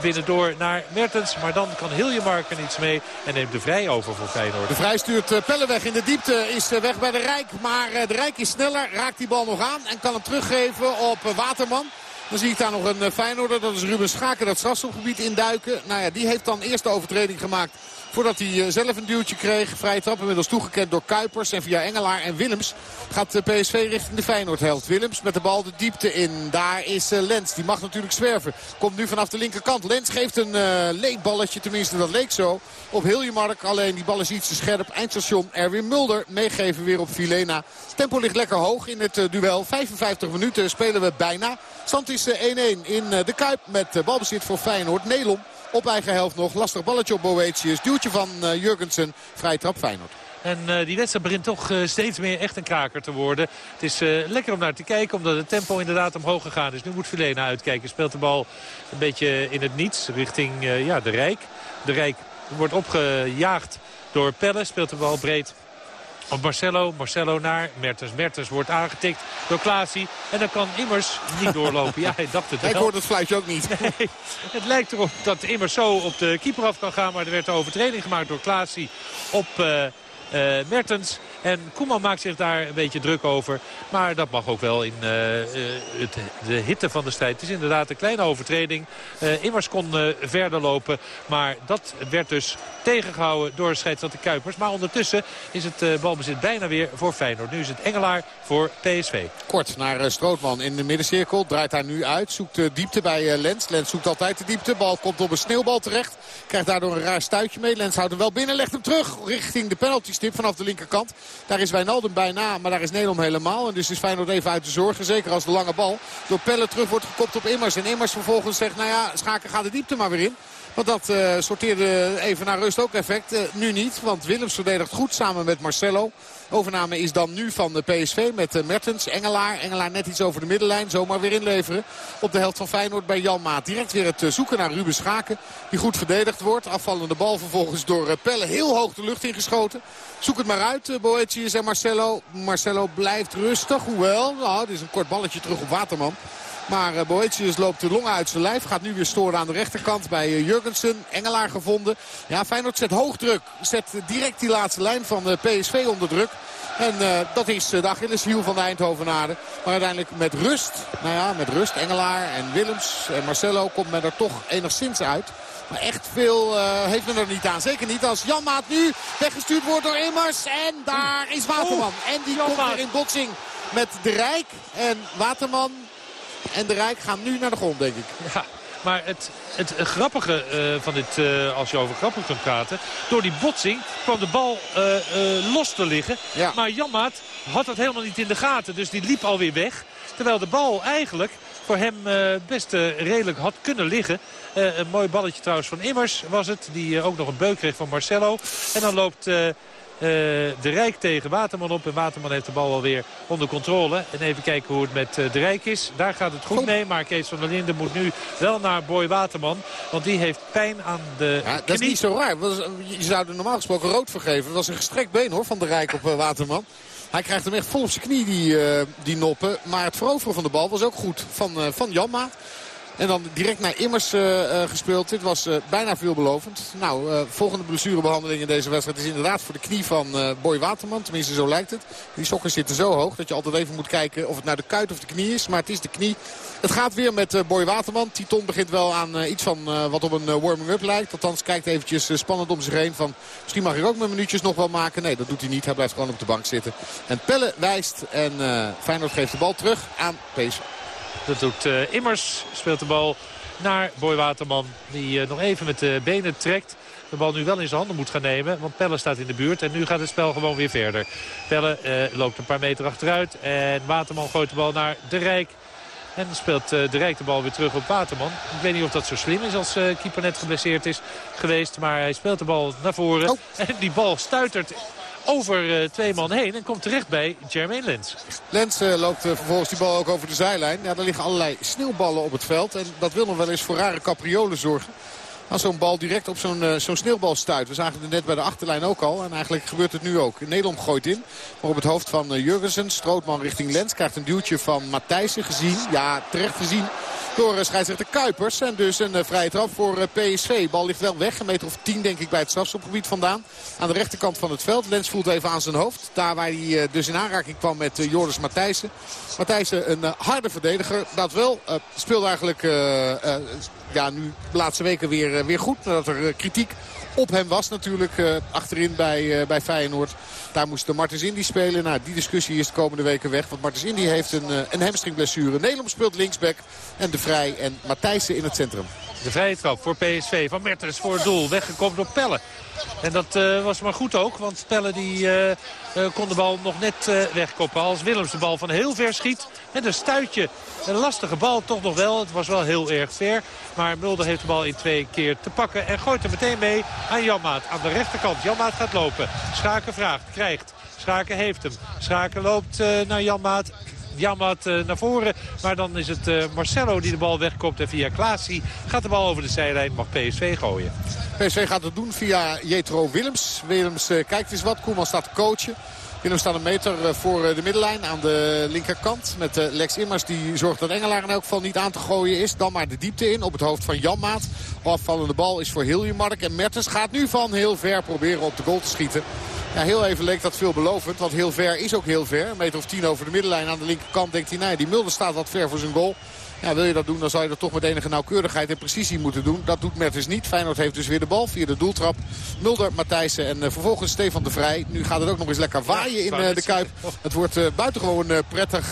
B: binnendoor naar Mertens. Maar dan kan Hiljemark niets mee en neemt de vrij over voor Feyenoord.
A: De vrij stuurt eh, Pelle weg in de diepte. Is eh, weg bij de Rijk. Maar eh, de Rijk is sneller. Raakt die bal nog aan en kan hem teruggeven op Waterman. Dan zie ik daar nog een Feyenoorder. Dat is Ruben Schaken dat strafstopgebied induiken. Nou ja, die heeft dan eerst de overtreding gemaakt Voordat hij zelf een duwtje kreeg. Vrije trap inmiddels toegekend door Kuipers. En via Engelaar en Willems gaat de PSV richting de Feyenoord-helft. Willems met de bal de diepte in. Daar is Lens. Die mag natuurlijk zwerven. Komt nu vanaf de linkerkant. Lens geeft een leekballetje. Tenminste, dat leek zo. Op Hiljemark. Alleen die bal is iets te scherp. Eindstation Erwin Mulder. Meegeven weer op Filena. Tempo ligt lekker hoog in het duel. 55 minuten spelen we bijna. Stand is 1-1 in de Kuip met balbezit voor Feyenoord. Nelom op eigen helft nog. Lastig balletje op Boetius. Duwtje van Jurgensen. Vrije trap Feyenoord.
B: En uh, die wedstrijd begint toch uh, steeds meer echt een kraker te worden. Het is lekker om naar te kijken, omdat het tempo inderdaad omhoog gegaan is. Nu moet Vilena uitkijken. Speelt de bal een beetje in het niets richting ja, de Rijk. De Rijk wordt opgejaagd door Pelle. Speelt de bal breed op Marcelo. Marcelo naar Mertens. Mertens wordt aangetikt door Klaasie. En dan kan Immers niet doorlopen. Ja, hij dacht het wel.
A: Ik hoorde het fluitje ook niet.
B: Nee, het lijkt erop dat Immers zo op de keeper af kan gaan. Maar er werd een overtreding gemaakt door Klaasie op... Uh, uh, Mertens. En Koeman maakt zich daar een beetje druk over. Maar dat mag ook wel in uh, het, de hitte van de strijd. Het is inderdaad een kleine overtreding. Uh, Immers kon verder lopen. Maar dat werd dus tegengehouden door scheidsrechter Kuipers. Maar ondertussen is het balbezit bijna weer voor Feyenoord. Nu is het Engelaar voor PSV.
A: Kort naar Strootman in de middencirkel. Draait hij nu uit. Zoekt diepte bij Lens. Lens zoekt altijd de diepte. Bal komt op een sneeuwbal terecht. Krijgt daardoor een raar stuitje mee. Lens houdt hem wel binnen. Legt hem terug richting de penaltystip vanaf de linkerkant. Daar is Wijnaldum bijna, maar daar is Nederland helemaal. En dus is Feyenoord even uit de zorgen. Zeker als de lange bal door Pelle terug wordt gekopt op Immers. En Immers vervolgens zegt, nou ja, Schaken gaat de diepte maar weer in. Want dat uh, sorteerde even naar rust ook effect. Uh, nu niet, want Willems verdedigt goed samen met Marcelo. Overname is dan nu van de PSV met uh, Mertens, Engelaar. Engelaar net iets over de middenlijn. Zomaar weer inleveren op de helft van Feyenoord bij Jan Maat. Direct weer het zoeken naar Ruben Schaken. Die goed verdedigd wordt. Afvallende bal vervolgens door Pelle heel hoog de lucht ingeschoten. Zoek het maar uit, Boetius en Marcelo. Marcelo blijft rustig, hoewel, nou, dit is een kort balletje terug op Waterman. Maar uh, Boetius loopt de longen uit zijn lijf. Gaat nu weer storen aan de rechterkant bij uh, Jurgensen. Engelaar gevonden. Ja, Feyenoord zet hoog druk. Zet direct die laatste lijn van uh, PSV onder druk. En uh, dat is de Achilleshiel van de Eindhovenaren. Maar uiteindelijk met rust. Nou ja, met rust. Engelaar en Willems en Marcelo komt men er toch enigszins uit. Maar echt veel uh, heeft men er niet aan. Zeker niet als Janmaat nu weggestuurd wordt door Immers. En daar is Waterman. En die komt weer in botsing met de Rijk. En Waterman en de Rijk gaan nu naar de grond, denk ik.
B: Ja. Maar het, het grappige uh, van dit, uh, als je over grappig kunt praten... door die botsing kwam de bal uh, los te liggen. Ja. Maar Janmaat had dat helemaal niet in de gaten. Dus die liep alweer weg. Terwijl de bal eigenlijk voor hem best redelijk had kunnen liggen. een mooi balletje trouwens van Immers was het. Die ook nog een beuk kreeg van Marcelo. En dan loopt... Uh, de Rijk tegen Waterman op. En Waterman heeft de bal alweer onder controle. En even kijken hoe het met uh, de Rijk is. Daar gaat het goed mee. Maar Kees van der Linden moet nu wel naar Boy Waterman. Want die heeft pijn aan de ja,
A: Dat is niet zo raar. Je zou er normaal gesproken rood voor geven. Dat was een gestrekt been hoor van de Rijk op uh, Waterman. Hij krijgt hem echt vol op zijn knie, die, die noppen. Maar het veroveren van de bal was ook goed van, van Janmaat. En dan direct naar Immers uh, gespeeld. Dit was uh, bijna veelbelovend. Nou, volgende blessurebehandeling in deze wedstrijd is inderdaad voor de knie van Boy Waterman. Tenminste, zo lijkt het. Die sokken zitten zo hoog dat je altijd even moet kijken of het naar de kuit of de knie is. Maar het is de knie. Het gaat weer met Boy Waterman. Titon begint wel aan iets van wat op een warming-up lijkt. Althans, kijkt eventjes spannend om zich heen van... misschien mag ik ook mijn minuutjes nog wel maken. Nee, dat doet hij niet. Hij blijft gewoon op de bank zitten. En Pelle wijst en Feyenoord geeft de bal terug aan PSV.
B: Dat doet uh, Immers. Speelt de bal naar Boy Waterman. Die uh, nog even met de benen trekt. De bal nu wel in zijn handen moet gaan nemen. Want Pelle staat in de buurt. En nu gaat het spel gewoon weer verder. Pelle uh, loopt een paar meter achteruit. En Waterman gooit de bal naar De Rijk. En dan speelt De Rijk de bal weer terug op Waterman. Ik weet niet of dat zo slim is als keeper net geblesseerd is geweest. Maar hij speelt de bal naar voren. Oh. En die bal stuitert over uh, twee man heen en komt terecht bij Jermaine Lens.
A: Lens uh, loopt uh, vervolgens die bal ook over de zijlijn. Ja, er liggen allerlei sneeuwballen op het veld. En dat wil nog wel eens voor rare capriolen zorgen. Als zo'n bal direct op zo'n uh, zo'n sneeuwbal stuit. We zagen het net bij de achterlijn ook al. En eigenlijk gebeurt het nu ook. Nederland gooit in. Maar op het hoofd van uh, Jurgensen. Strootman richting Lens. Krijgt een duwtje van Matthijssen gezien. Ja, terecht gezien door uh, scheidsrechter Kuipers. En dus een vrije trap voor PSV. Bal ligt wel weg. Een meter of tien denk ik bij het strafschopgebied vandaan. Aan de rechterkant van het veld. Lens voelt even aan zijn hoofd. Daar waar hij dus in aanraking kwam met Joris Matthijssen. Matthijssen een harde verdediger. Dat wel. speelde eigenlijk ja, nu de laatste weken weer, weer goed. Nadat er kritiek op hem was natuurlijk achterin bij, bij Feyenoord. Daar moest de Martens Indy spelen. Nou, die discussie is de komende weken weg. Want Martens Indy heeft een, een hamstringblessure. Nederland speelt linksback en De Vrij en Matthijssen in het centrum.
B: De vrije trap voor PSV van Mertens voor het doel. Weggekomen door Pelle. En dat uh, was maar goed ook. Want Pelle die, uh, uh, kon de bal nog net wegkoppen. Als Willems de bal van heel ver schiet. Met een stuitje. Een lastige bal toch nog wel. Het was wel heel erg ver. Maar Mulder heeft de bal in twee keer te pakken. En gooit er meteen mee aan Janmaat. Aan de rechterkant. Janmaat gaat lopen. Schaken vraagt. Krijgt. Schaken heeft hem. Schaken loopt naar Janmaat. Janmaat uh, naar voren. Maar dan is het uh, Marcelo die de bal wegkomt. En via Klaasie gaat de bal over de zijlijn. Mag PSV gooien.
A: PSV gaat het doen via Jetro Willems. Willems uh, kijkt eens wat. Koeman staat coachen. Willem staat een meter voor de middenlijn aan de linkerkant. Met Lex Immers die zorgt dat Engelaar in elk geval niet aan te gooien is. Dan maar de diepte in op het hoofd van Janmaat. Afvallende bal is voor Hiljemark. En Mertens gaat nu van heel ver proberen op de goal te schieten. Ja, heel even leek dat veelbelovend. Want heel ver is ook heel ver. Een meter of tien over de middenlijn aan de linkerkant denkt hij... nee, die Mulder staat wat ver voor zijn goal. Ja, wil je dat doen, dan zou je dat toch met enige nauwkeurigheid en precisie moeten doen. Dat doet Mertens niet. Feyenoord heeft dus weer de bal via de doeltrap. Mulder, Matthijssen en uh, vervolgens Stefan de Vrij. Nu gaat het ook nog eens lekker waaien in uh, de Kuip. Het wordt uh, buitengewoon prettig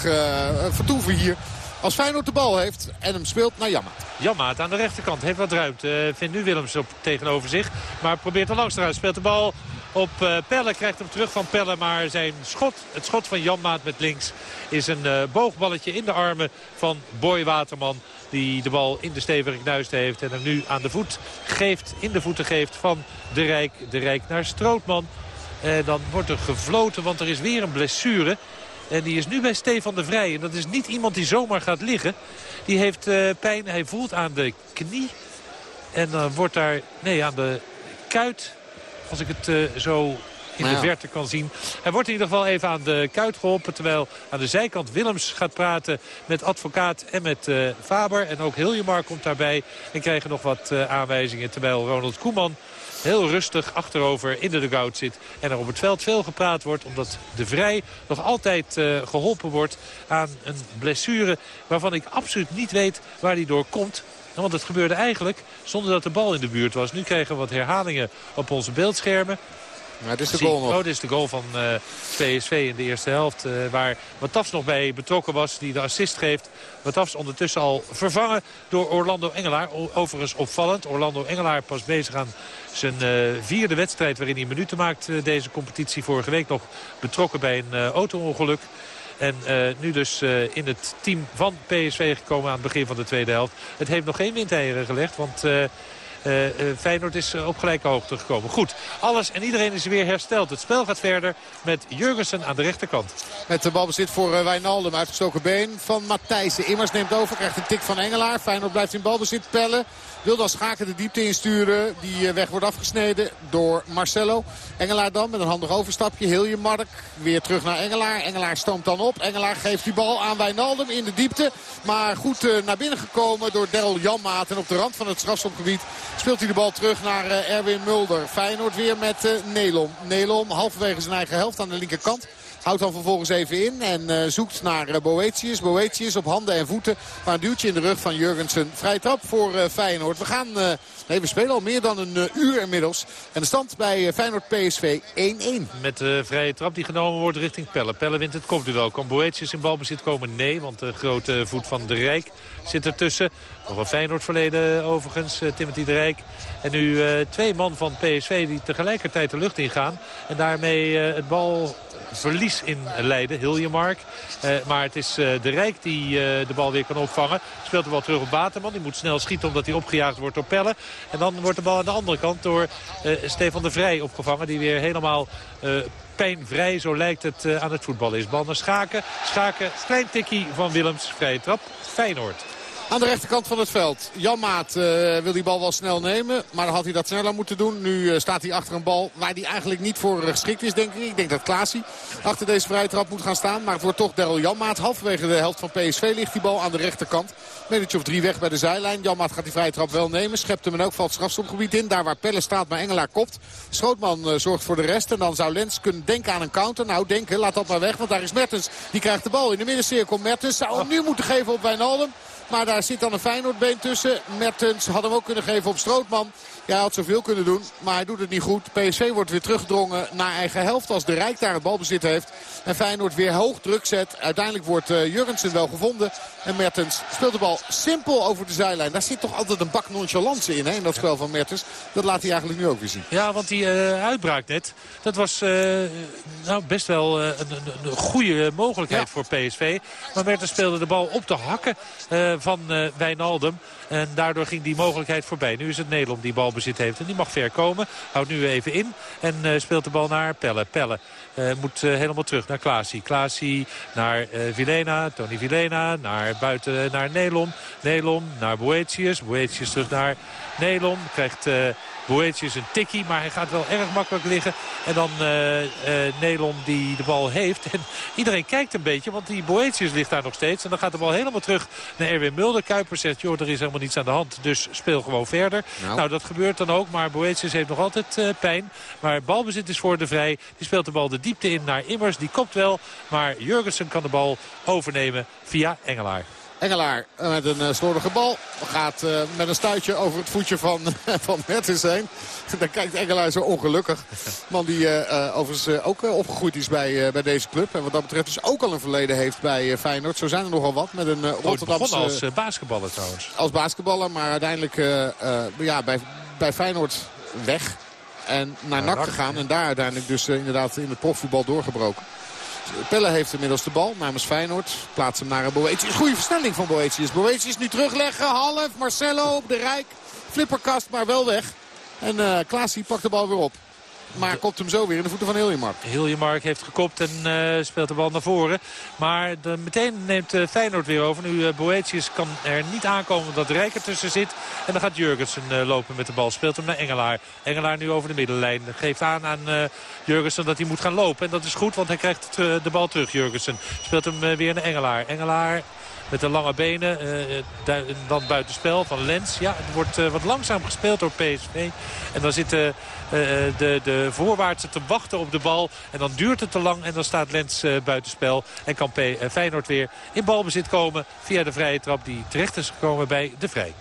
A: vertoeven hier. Als Feyenoord de bal heeft en hem speelt naar Jammaat.
B: Jammaat aan de rechterkant heeft wat ruimte. vindt nu Willems op, tegenover zich. Maar probeert er langs eruit. Speelt de bal op uh, Pelle. Krijgt hem terug van Pelle. Maar zijn schot, het schot van Janmaat met links is een uh, boogballetje in de armen van Boy Waterman. Die de bal in de stevige heeft. En hem nu aan de voet geeft, in de voeten geeft van de Rijk. De Rijk naar Strootman. En dan wordt er gefloten, want er is weer een blessure. En die is nu bij Stefan de Vrij. En dat is niet iemand die zomaar gaat liggen. Die heeft pijn, hij voelt aan de knie. En dan wordt daar, nee aan de kuit als ik het uh, zo in de verte kan zien. Hij wordt in ieder geval even aan de kuit geholpen. Terwijl aan de zijkant Willems gaat praten met advocaat en met uh, Faber. En ook Hiljemar komt daarbij. En krijgen nog wat uh, aanwijzingen. Terwijl Ronald Koeman heel rustig achterover in de dugout zit. En er op het veld veel gepraat wordt. Omdat de Vrij nog altijd uh, geholpen wordt aan een blessure. Waarvan ik absoluut niet weet waar die door komt. Want het gebeurde eigenlijk zonder dat de bal in de buurt was. Nu krijgen we wat herhalingen op onze beeldschermen.
A: Maar dit is de goal nog.
B: Oh, dit is de goal van uh, eh, PSV in de eerste helft. Uh, waar Matafs nog bij betrokken was, die de assist geeft. Matafs ondertussen al vervangen door Orlando Engelaar. Overigens opvallend. Orlando Engelaar pas bezig aan zijn uh, vierde wedstrijd waarin hij minuten maakt deze competitie. Vorige week nog betrokken bij een auto-ongeluk. En uh, nu dus uh, in het team van PSV gekomen aan het begin van de tweede helft. Het heeft nog geen windeieren gelegd, want... Uh, Feyenoord is op gelijke hoogte gekomen. Goed, alles en iedereen is weer hersteld. Het spel gaat verder met Jurgensen aan de rechterkant.
A: Met de balbezit voor Wijnaldum. Uitgestoken been van Matthijssen. Immers neemt over, krijgt een tik van Engelaar. Feyenoord blijft in balbezit pellen. Wil dan Schaken de diepte insturen. Die eh, weg wordt afgesneden door Marcelo. Engelaar dan met een handig overstapje. Heel Mark weer terug naar Engelaar. Engelaar stoomt dan op. Engelaar geeft die bal aan Wijnaldum in de diepte. Maar goed uh, naar binnen gekomen door Daryl Janmaat. En op de rand van het strafschopgebied speelt hij de bal terug naar uh, Erwin Mulder. Feyenoord weer met Nelom. Nelom halverwege zijn eigen helft aan de linkerkant. Houdt dan vervolgens even in en uh, zoekt naar uh, Boetius. Boetius op handen en voeten. Maar een duwtje in de rug van Jurgensen. Vrij trap voor uh, Feyenoord. We gaan... Nee, we spelen al meer dan een uur inmiddels. En de stand bij Feyenoord PSV 1-1.
B: Met de vrije trap die genomen wordt richting Pelle. Pelle wint het kopduel. Kan Boetius in balbezit komen? Nee, want de grote voet van de Rijk zit ertussen. Nog een Feyenoord verleden overigens, Timothy de Rijk. En nu twee man van PSV die tegelijkertijd de lucht ingaan. En daarmee het bal verlies in Leiden, Hiljemark. Uh, maar het is uh, de Rijk die uh, de bal weer kan opvangen. Speelt de bal terug op Waterman. Die moet snel schieten omdat hij opgejaagd wordt door Pelle. En dan wordt de bal aan de andere kant door Stefan de Vrij opgevangen. Die weer helemaal pijnvrij, zo lijkt het, aan het voetballen is. Bal naar Schaken. Schaken, klein tikkie van Willems. Vrije trap. Feyenoord.
A: Aan de rechterkant van het veld. Jan Maat uh, wil die bal wel snel nemen. Maar dan had hij dat sneller moeten doen. Nu uh, staat hij achter een bal waar hij eigenlijk niet voor geschikt is, denk ik. Ik denk dat Klaasie achter deze vrije trap moet gaan staan. Maar het wordt toch Daryl Janmaat. Halverwege de helft van PSV ligt die bal aan de rechterkant. Metertje of drie weg bij de zijlijn. Janmaat gaat die vrije trap wel nemen. Schept hem en ook valt strafstopgebied in. Daar waar Pelle staat, maar Engelaar kopt. Schrootman uh, zorgt voor de rest. En dan zou Lens kunnen denken aan een counter. Nou, denken, laat dat maar weg. Want daar is Mertens. Die krijgt de bal in de middencirkel. Mertens zou hem nu moeten geven op Wijnaldum. Maar daar zit dan een Feyenoordbeen tussen. Mertens had hem ook kunnen geven op Strootman. Ja, hij had zoveel kunnen doen, maar hij doet het niet goed. PSV wordt weer teruggedrongen naar eigen helft als de Rijk daar het balbezit heeft. En Feyenoord weer hoog druk zet. Uiteindelijk wordt uh, Jurgensen wel gevonden. En Mertens speelt de bal simpel over de zijlijn. Daar zit toch altijd een bak nonchalance in, hè, in dat spel van Mertens. Dat laat hij eigenlijk nu ook weer zien.
B: Ja, want die uh, uitbraak net, dat was uh, nou, best wel een, een, goede mogelijkheid voor PSV. Maar Mertens speelde de bal op de hakken van Wijnaldum. En daardoor ging die mogelijkheid voorbij. Nu is het Nederland die balbezit heeft. En die mag ver komen. Houdt nu even in. En uh, speelt de bal naar Pelle. Pelle uh, moet uh, helemaal terug naar Klaasie. Klaasie naar Vilena. Tony Vilena. Naar buiten naar Nelom. Nelom naar Boetius. Boetius terug naar Nelom. Krijgt... Boetius een tikkie, maar hij gaat wel erg makkelijk liggen. En dan uh, uh, Nelon die de bal heeft. En iedereen kijkt een beetje, want die Boetius ligt daar nog steeds. En dan gaat de bal helemaal terug naar Erwin Mulder. Kuiper zegt, joh, er is helemaal niets aan de hand, dus speel gewoon verder. Nou, nou dat gebeurt dan ook, maar Boetius heeft nog altijd uh, pijn. Maar balbezit is voor de Vrij. Die speelt de bal de diepte in naar Immers. Die kopt wel, maar Jurgensen kan de bal overnemen via Engelaar.
A: Engelaar met een uh, slordige bal. Gaat uh, met een stuitje over het voetje van, van Mertens heen. Dan kijkt Engelaar zo ongelukkig. Man die uh, overigens ook opgegroeid is bij, bij deze club. En wat dat betreft dus ook al een verleden heeft bij Feyenoord. Zo zijn er nogal wat. Met een Rotterdamse...
B: als basketballer trouwens.
A: Als basketballer, maar uiteindelijk ja, bij, bij Feyenoord weg. En naar NAC gegaan. En daar uiteindelijk dus inderdaad in het profvoetbal doorgebroken. Pelle heeft inmiddels de bal namens Feyenoord. Plaatst hem naar Boetius. Goede versnelling van Boetius. Boetius nu terugleggen. Half. Marcelo op de Rijk. Flipperkast maar wel weg. En uh, Klaasie pakt de bal weer op. Maar kopt hem zo weer in de voeten van Hiljemark.
B: Hiljemark heeft gekopt en uh, speelt de bal naar voren. Maar de, meteen neemt uh, Feyenoord weer over. Nu uh, Boetius kan er niet aankomen omdat Rijk er tussen zit. En dan gaat Jurgensen lopen met de bal. Speelt hem naar Engelaar. Engelaar nu over de middenlijn. Geeft aan aan Jurgensen dat hij moet gaan lopen. En dat is goed, want hij krijgt de bal terug, Jurgensen. Speelt hem weer naar Engelaar. Engelaar met de lange benen. Uh, dan buitenspel van Lens. Ja, het wordt uh, wat langzaam gespeeld door PSV. En dan zitten de, de voorwaartse te wachten op de bal. En dan duurt het te lang en dan staat Lens buitenspel. En kan Feyenoord weer in balbezit komen via de vrije trap die terecht is gekomen bij De Vrij.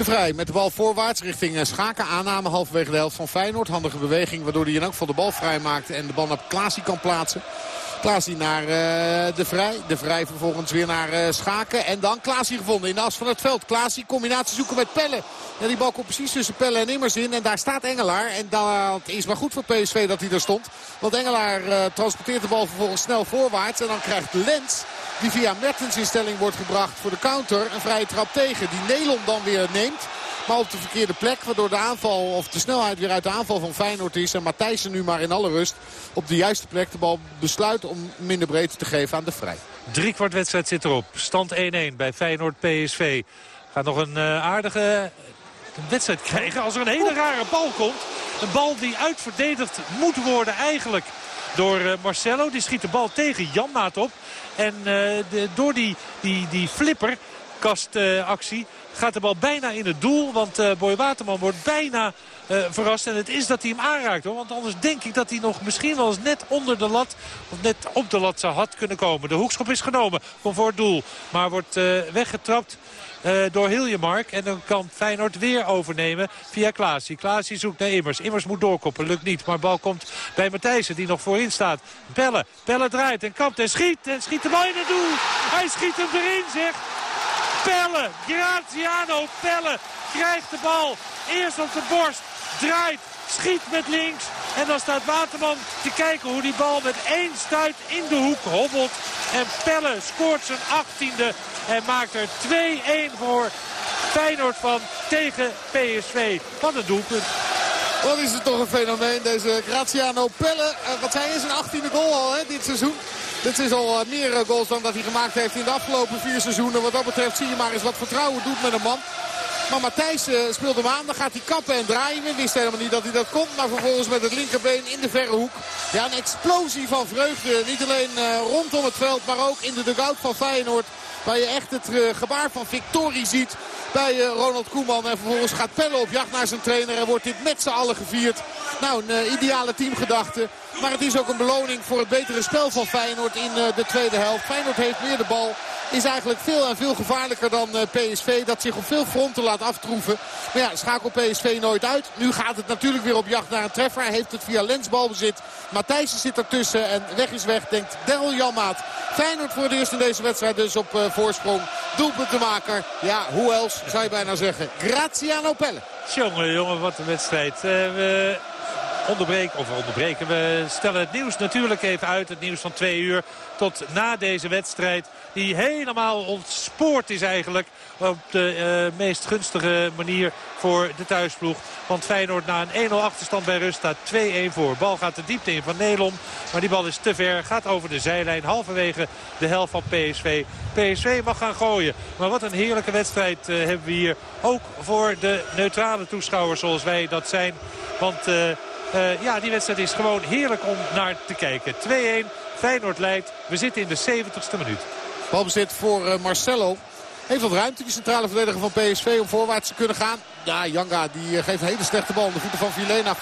A: De Vrij met de bal voorwaarts richting Schaken. Aanname halverwege de helft van Feyenoord. Handige beweging waardoor hij in elk geval de bal vrij maakt. En de bal naar Klaasie kan plaatsen. Klaasie naar uh, De Vrij. De Vrij vervolgens weer naar uh, Schaken. En dan Klaasie gevonden in de as van het veld. Klaasie combinatie zoeken met Pelle. En die bal komt precies tussen Pelle en Immers in. En daar staat Engelaar. En dat is maar goed voor PSV dat hij er stond. Want Engelaar uh, transporteert de bal vervolgens snel voorwaarts. En dan krijgt Lens, die via Mertens in stelling wordt gebracht voor de counter, een vrije trap tegen. Die Nelon dan weer neemt. Maar op de verkeerde plek. Waardoor de aanval of de snelheid weer uit de aanval van Feyenoord is. En Matthijssen nu maar in alle rust op de juiste plek de bal besluit om minder breedte te geven aan de Vrij.
B: Drie kwart wedstrijd zit erop. Stand 1-1 bij Feyenoord PSV. Gaat nog een uh, aardige wedstrijd krijgen als er een hele rare bal komt. Een bal die uitverdedigd moet worden eigenlijk door uh, Marcelo. Die schiet de bal tegen Janmaat op. En uh, de, door die, die, die flipperkastactie gaat de bal bijna in het doel. Want uh, Boy Waterman wordt bijna uh, verrast. En het is dat hij hem aanraakt hoor. Want anders denk ik dat hij nog misschien wel eens net onder de lat. Of net op de lat zou had kunnen komen. De hoekschop is genomen. Komt voor het doel. Maar wordt uh, weggetrapt. Uh, door Hiljemark. En dan kan Feyenoord weer overnemen via Klaasie. Klaasie zoekt naar Immers. Immers moet doorkoppen. Lukt niet. Maar bal komt bij Matthijssen die nog voorin staat. Bellen. Bellen draait en kapt en schiet. En schiet de bal in het doel. Hij schiet hem erin zeg. Pelle, Graziano Pelle krijgt de bal. Eerst op de borst, draait, schiet met links. En dan staat Waterman te kijken hoe die bal met één stuit in de hoek hobbelt. En Pelle scoort zijn achttiende en maakt er 2-1 voor Feyenoord van tegen PSV. Wat een doelpunt.
A: Wat is het toch een fenomeen, deze Graziano Pelle. Uh, wat zei is een 18e goal al hè, dit seizoen. Dit is al eh, meer eh, goals dan dat hij gemaakt heeft in de afgelopen vier seizoenen. Wat dat betreft zie je maar eens wat vertrouwen doet met een man. Maar Matthijs uh, speelt hem aan. Dan gaat hij kappen en draaien. We wisten helemaal niet dat hij dat kon. Maar vervolgens met het linkerbeen in de verre hoek. Ja, een explosie van vreugde. Niet alleen rondom het veld, maar ook in de dugout van Feyenoord. Waar je echt het gebaar van victorie ziet bij Ronald Koeman. En vervolgens gaat Pelle op jacht naar zijn trainer. En wordt dit met z'n allen gevierd. Nou, een ideale teamgedachte. Maar het is ook een beloning voor het betere spel van Feyenoord in de tweede helft. Feyenoord heeft meer de bal. is eigenlijk veel en veel gevaarlijker dan PSV. Dat zich op veel fronten laat aftroeven. Maar ja, schakel PSV nooit uit. Nu gaat het natuurlijk weer op jacht naar een treffer. Hij heeft het via lensbalbezit. Matthijssen zit ertussen en weg is weg, denkt Daryl Janmaat. Feyenoord voor het eerst in deze wedstrijd dus op uh, voorsprong. Doelpuntenmaker. Ja, hoe else zou je bijna zeggen. Graziano Pelle.
B: Jongen, jongen, wat een wedstrijd. We onderbreken, of onderbreken. We stellen het nieuws natuurlijk even uit. Het nieuws van twee uur tot na deze wedstrijd. Die helemaal ontspoord is eigenlijk. Op de uh, meest gunstige manier voor de thuisploeg. Want Feyenoord na een 1-0 achterstand bij rust staat 2-1 voor. Bal gaat de diepte in van Nelom. Maar die bal is te ver. Gaat over de zijlijn. Halverwege de helft van PSV. PSV mag gaan gooien. Maar wat een heerlijke wedstrijd uh, hebben we hier. Ook voor de neutrale toeschouwers zoals wij dat zijn. Want... Uh, uh, ja, die wedstrijd is gewoon heerlijk om naar te kijken. 2-1, Feyenoord leidt. We zitten in de 70ste minuut.
A: Balbezit voor uh, Marcelo. Heeft wat ruimte, die centrale verdediger van PSV, om voorwaarts te kunnen gaan. Ja, Janga die geeft een hele slechte bal de voeten van Vilena.